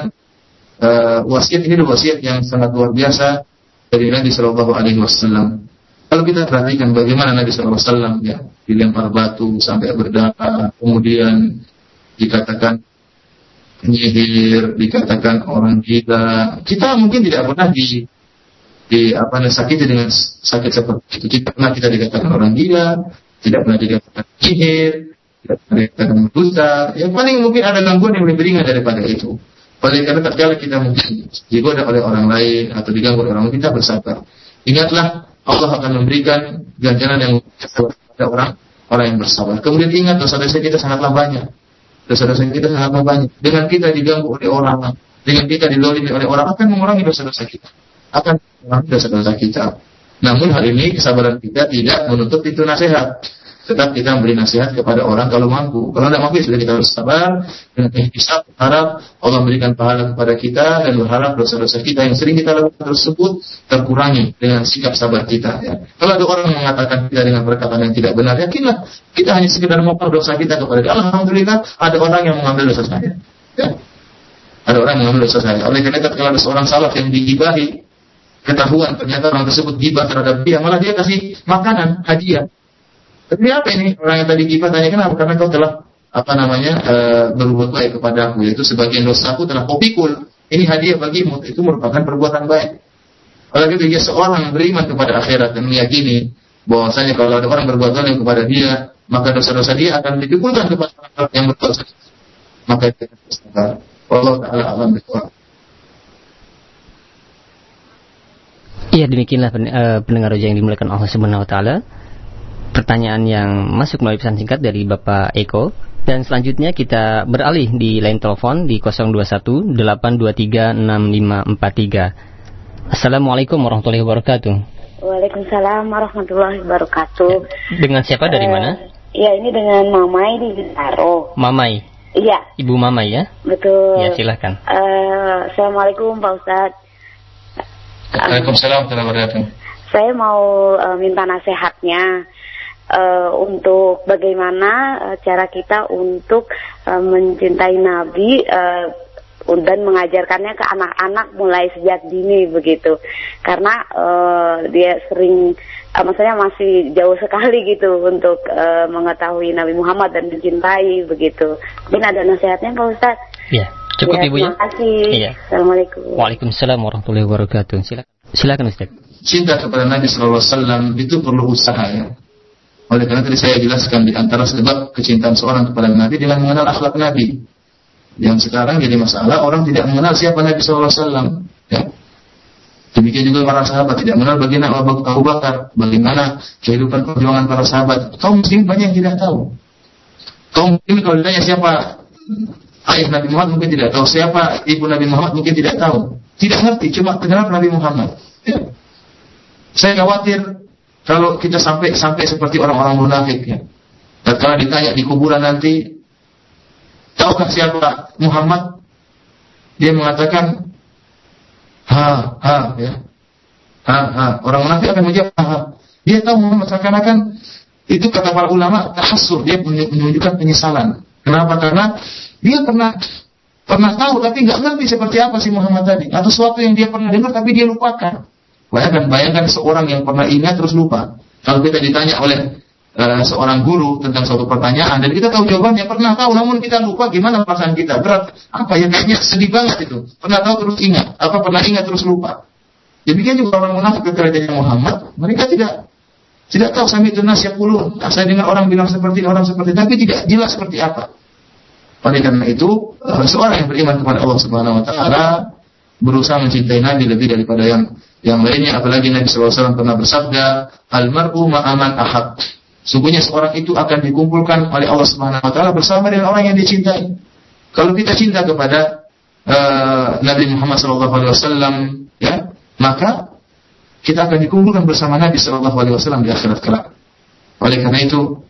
uh, wasiat ini adalah wasiat yang sangat luar biasa dari Nabi Shallallahu Alaihi Wasallam. Kalau kita perhatikan bagaimana Nabi Shallallahu Alaihi Wasallam ya dilempar batu sampai berdarah, kemudian dikatakan penyihir, dikatakan orang gila. Kita mungkin tidak pernah di di apa namanya sakit dengan sakit seperti itu. Kita pernah kita dikatakan orang gila, tidak pernah dikatakan penyihir, kadang dosa, yang paling mungkin ada gangguan yang lebih ringan daripada itu. Oleh karena tatkala kita mungkin digoda oleh orang lain atau diganggu oleh orang lain, kita bersabar. Ingatlah Allah akan memberikan ganjaran yang kepada orang orang yang bersabar. Kemudian ingat dosa-dosa kita sangatlah banyak. Dosa-dosa kita sangatlah banyak. Dengan kita diganggu oleh orang, dengan kita dilolimi oleh orang akan mengurangi dosa-dosa kita. Akan mengurangi dosa-dosa kita. Namun hal ini kesabaran kita tidak menutup itu nasihat tetap kita memberi nasihat kepada orang kalau mampu. Kalau tidak mampu ya sudah kita bersabar dengan hisab berharap Allah memberikan pahala kepada kita dan berharap dosa-dosa kita yang sering kita lakukan tersebut terkurangi dengan sikap sabar kita. Ya. Kalau ada orang yang mengatakan kita dengan perkataan yang tidak benar, yakinlah kita hanya sekedar mengukur dosa kita kepada dia. Alhamdulillah ada orang yang mengambil dosa saya. Ya. Ada orang yang mengambil dosa saya. Oleh karena itu kalau ada seorang salaf yang digibahi, ketahuan ternyata orang tersebut gibah terhadap dia, malah dia kasih makanan, hadiah tapi apa ini orang yang tadi kita tanya kenapa? Karena kau telah apa namanya e, berbuat baik kepada aku yaitu sebagian dosaku telah kau pikul. Ini hadiah bagimu itu merupakan perbuatan baik. Oleh itu dia seorang beriman kepada akhirat dan meyakini bahwasanya kalau ada orang berbuat baik kepada dia maka dosa-dosa dia akan dipikulkan kepada orang yang berdosa. Maka itu. Allah Taala alam Iya demikianlah eh, pendengar yang dimuliakan Allah Subhanahu wa taala pertanyaan yang masuk melalui pesan singkat dari Bapak Eko. Dan selanjutnya kita beralih di line telepon di 021 823 6543. Assalamualaikum warahmatullahi wabarakatuh. Waalaikumsalam warahmatullahi wabarakatuh. Dengan siapa dari uh, mana? Ya ini dengan Mamai di Bintaro. Mamai. Iya. Ibu Mamai ya? Betul. Ya silahkan. Uh, Assalamualaikum Pak Ustadz. Waalaikumsalam warahmatullahi wabarakatuh. Saya mau uh, minta nasihatnya uh, untuk bagaimana uh, cara kita untuk uh, mencintai Nabi uh, dan mengajarkannya ke anak-anak mulai sejak dini begitu. Karena uh, dia sering uh, maksudnya masih jauh sekali gitu untuk uh, mengetahui Nabi Muhammad dan mencintai begitu. Mungkin ada nasihatnya Pak Ustaz ya cukup ya, ibu ya terima kasih iya. Assalamualaikum Waalaikumsalam warahmatullahi wabarakatuh silakan silakan Ustaz cinta kepada Nabi Sallallahu Alaihi Wasallam itu perlu usaha ya oleh karena tadi saya jelaskan di antara sebab kecintaan seorang kepada Nabi dengan mengenal akhlak Nabi. Yang sekarang jadi masalah orang tidak mengenal siapa Nabi SAW. Ya. Demikian juga para sahabat tidak mengenal bagaimana Abu Bakar, bagaimana kehidupan perjuangan para sahabat. Kaum muslim banyak yang tidak tahu. Kaum muslim kalau ditanya siapa ayah Nabi Muhammad mungkin tidak tahu, siapa ibu Nabi Muhammad mungkin tidak tahu. Tidak ngerti, cuma kenal Nabi Muhammad. Ya. Saya khawatir kalau kita sampai sampai seperti orang-orang munafik ya. Dan kalau ditanya di kuburan nanti, Tahukah siapa Muhammad? Dia mengatakan ha ha ya. Ha ha. Orang munafik akan menjawab ha. ha. Dia tahu Muhammad seakan-akan itu kata para ulama tahassur, dia menunjukkan penyesalan. Kenapa? Karena dia pernah pernah tahu tapi nggak ngerti seperti apa sih Muhammad tadi atau sesuatu yang dia pernah dengar tapi dia lupakan. Bayangkan, bayangkan seorang yang pernah ingat terus lupa. Kalau kita ditanya oleh uh, seorang guru tentang suatu pertanyaan dan kita tahu jawabannya, pernah tahu namun kita lupa gimana perasaan kita. Berat apa ya kayaknya sedih banget itu. Pernah tahu terus ingat, apa pernah ingat terus lupa. Demikian juga orang munafik ketika Muhammad, mereka tidak tidak tahu sami itu puluh. Saya dengar orang bilang seperti orang seperti tapi tidak jelas seperti apa. Oleh karena itu, seorang yang beriman kepada Allah Subhanahu wa taala berusaha mencintai Nabi lebih daripada yang yang lainnya. Apalagi Nabi SAW pernah bersabda al-mar'u ma'aman ahad. Sungguhnya seorang itu akan dikumpulkan oleh Allah Subhanahu wa taala bersama dengan orang yang dicintai. Kalau kita cinta kepada uh, Nabi Muhammad SAW ya maka kita akan dikumpulkan bersama Nabi SAW di akhirat kelak. Oleh karena itu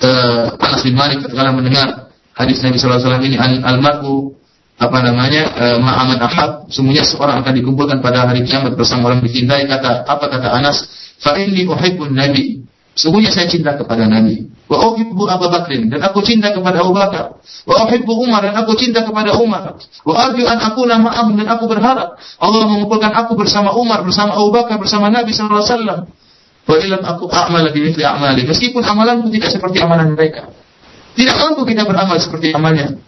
uh, Anas bin Malik ketika mendengar hadis Nabi SAW ini al-mar'u apa namanya e, ma'aman ahad semuanya seorang akan dikumpulkan pada hari kiamat bersama orang dicintai kata apa kata Anas fa inni uhibbun nabi sungguhnya saya cinta kepada nabi. Wa uhibbu Abu Bakrin dan aku cinta kepada Abu Bakar. Wa uhibbu Umar dan aku cinta kepada Umar. Wa arju an nama ma'ahum dan aku berharap Allah mengumpulkan aku bersama Umar bersama Abu Bakar bersama Nabi sallallahu alaihi wasallam. Wa ilam aku amal bi mithli a'mali meskipun amalanku tidak seperti amalan mereka tidak mampu kita beramal seperti amalnya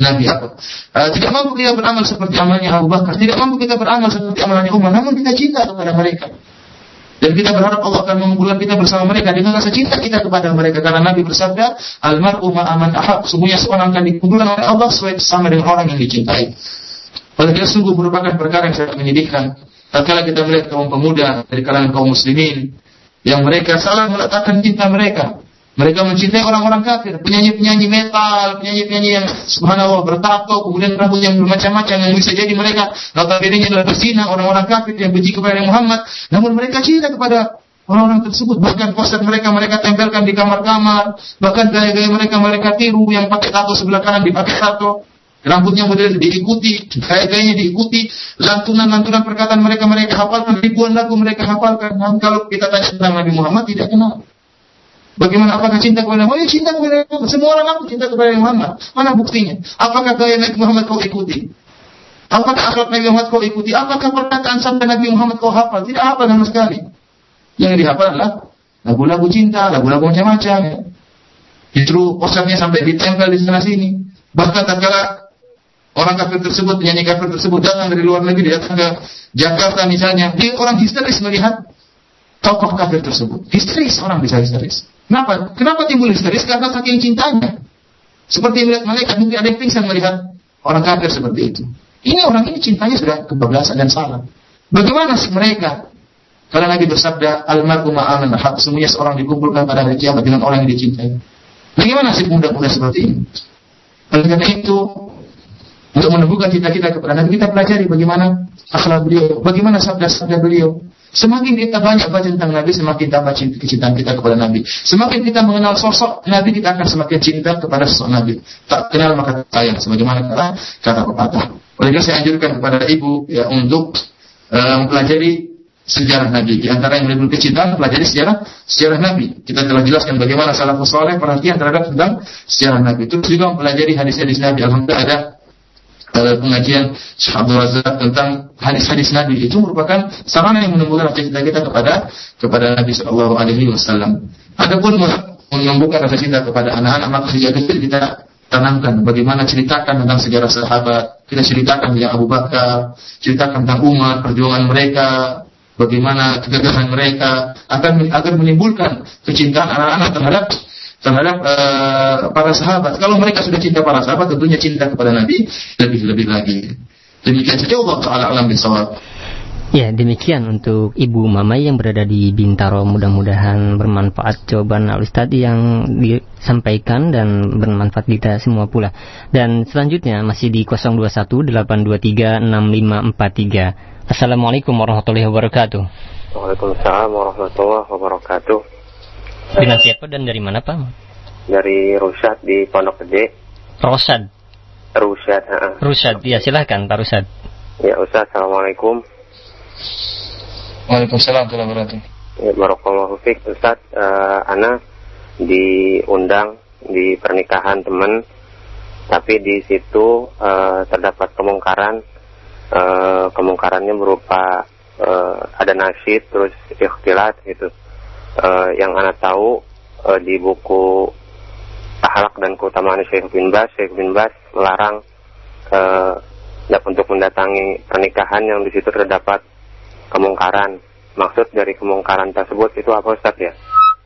Nabi apa? Uh, tidak mampu kita beramal seperti amalnya Abu Bakar, tidak mampu kita beramal seperti amalnya Umar, namun kita cinta kepada mereka. Dan kita berharap Allah akan mengumpulkan kita bersama mereka dengan rasa cinta kita kepada mereka. Karena Nabi bersabda, Almar'u ma'aman ahab. Semuanya seorang akan dikumpulkan oleh Allah sesuai sama dengan orang yang dicintai. Oleh karena sungguh merupakan perkara yang sangat menyedihkan. Tatkala kita melihat kaum pemuda dari kalangan kaum muslimin yang mereka salah meletakkan cinta mereka mereka mencintai orang-orang kafir, penyanyi-penyanyi metal, penyanyi-penyanyi yang subhanallah bertato, kemudian rambut yang bermacam-macam yang bisa jadi mereka. Notabene adalah berzina orang-orang kafir yang benci kepada Muhammad, namun mereka cinta kepada orang-orang tersebut. Bahkan poster mereka mereka tempelkan di kamar-kamar. Bahkan gaya-gaya mereka mereka tiru yang pakai tato sebelah kanan dipakai tato. Rambutnya model diikuti gaya-gayanya diikuti. Lantunan-lantunan perkataan mereka mereka hafalkan ribuan lagu mereka hafalkan. Namun kalau kita tanya tentang Nabi Muhammad tidak kenal Bagaimana apakah cinta kepada Muhammad? Ya cinta kepada Muhammad. Semua orang aku cinta kepada Muhammad. Mana buktinya? Apakah gaya Nabi Muhammad kau ikuti? Apakah akhlak Nabi Muhammad kau ikuti? Apakah perkataan sampai Nabi Muhammad kau hafal? Tidak hafal sama sekali. Yang dihafal adalah lagu-lagu cinta, lagu-lagu macam-macam. Ya. Justru posternya sampai ditempel di sana sini. Bahkan tatkala orang kafir tersebut, penyanyi kafir tersebut datang dari luar negeri, datang ke Jakarta misalnya, dia orang histeris melihat tokoh kafir tersebut. Histeris, orang bisa histeris. Kenapa? Kenapa timbul histeris? Karena saking cintanya. Seperti melihat malaikat, mungkin ada yang pingsan melihat orang kafir seperti itu. Ini orang ini cintanya sudah kebablasan dan salah. Bagaimana sih mereka? Karena Nabi bersabda, Almarhum ma'aman hak semuanya seorang dikumpulkan pada hari kiamat dengan orang yang dicintai. Bagaimana sih muda-muda seperti ini? Oleh karena itu, untuk menumbuhkan cita-cita kepada Nabi, kita pelajari bagaimana akhlak beliau, bagaimana sabda-sabda beliau, Semakin kita banyak baca tentang Nabi, semakin tambah cinta, kecintaan kita kepada Nabi. Semakin kita mengenal sosok Nabi, kita akan semakin cinta kepada sosok Nabi. Tak kenal maka sayang, sebagaimana kata kata pepatah. Oleh karena saya anjurkan kepada ibu ya untuk uh, mempelajari sejarah Nabi. Di antara yang lebih kecintaan, pelajari sejarah sejarah Nabi. Kita telah jelaskan bagaimana salafus soleh perhatian terhadap tentang sejarah Nabi. Terus juga mempelajari hadis-hadis Nabi. Alhamdulillah ada pengajian Syekh Abdul Razak tentang hadis-hadis Nabi itu merupakan sarana yang menumbuhkan rasa cinta kita kepada kepada Nabi Shallallahu Alaihi Wasallam. Adapun menumbuhkan rasa cinta kepada anak-anak maka sejak kecil kita tanamkan bagaimana ceritakan tentang sejarah sahabat, kita ceritakan tentang Abu Bakar, ceritakan tentang Umar, perjuangan mereka, bagaimana kegagalan mereka akan agar menimbulkan kecintaan anak-anak terhadap terhadap uh, para sahabat. Kalau mereka sudah cinta para sahabat, tentunya cinta kepada Nabi lebih-lebih lagi. Demikian saja Allah Taala alam bisawab. Ya, demikian untuk Ibu Mama yang berada di Bintaro. Mudah-mudahan bermanfaat jawaban Al Ustadz yang disampaikan dan bermanfaat kita semua pula. Dan selanjutnya masih di 0218236543. Assalamualaikum warahmatullahi wabarakatuh. Waalaikumsalam warahmatullahi wabarakatuh. Dengan siapa dan dari mana Pak? Dari Rusyad di Pondok Gede. Rosad. Rusyad. ha. Rusad. Ya, silahkan Pak Rusad. Ya Ustaz, Assalamualaikum. Waalaikumsalam warahmatullahi wabarakatuh. Ya, Barakallahu fiik Ustaz. Eh, Ana diundang di pernikahan teman, tapi di situ eh, terdapat kemungkaran. Eh, kemungkarannya berupa eh, ada nasyid, terus ikhtilat gitu. Eh, yang Ana tahu eh, di buku Ahlak dan Keutamaan Syekh bin Bas, Syekh bin Bas melarang dan untuk mendatangi pernikahan yang di situ terdapat kemungkaran. Maksud dari kemungkaran tersebut itu apa Ustaz ya?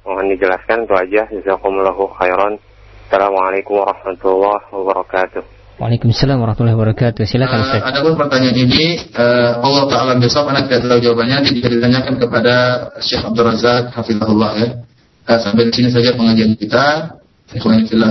Mohon dijelaskan itu aja. Jazakumullahu khairan. Assalamualaikum warahmatullahi wabarakatuh. Waalaikumsalam warahmatullahi wabarakatuh. Silakan Uh, Ustaz. adapun pertanyaan ini uh, Allah Taala besok anak tidak tahu jawabannya jika ditanyakan kepada Syekh Abdul Razak Hafizahullah ya. Uh, sampai di sini saja pengajian kita. Ikhwan fillah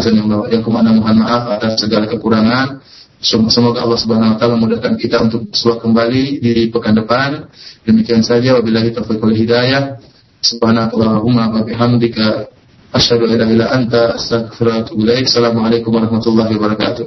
yang ke mana mohon maaf atas segala kekurangan. Sem- Semoga Allah Subhanahu wa taala memudahkan kita untuk bersuah kembali di pekan depan. Demikian saja wabillahi taufiq wal hidayah. Subhanakallahumma wa bihamdika asyhadu an la ilaha illa anta astaghfiruka wa atubu ilaik. Assalamualaikum warahmatullahi wabarakatuh.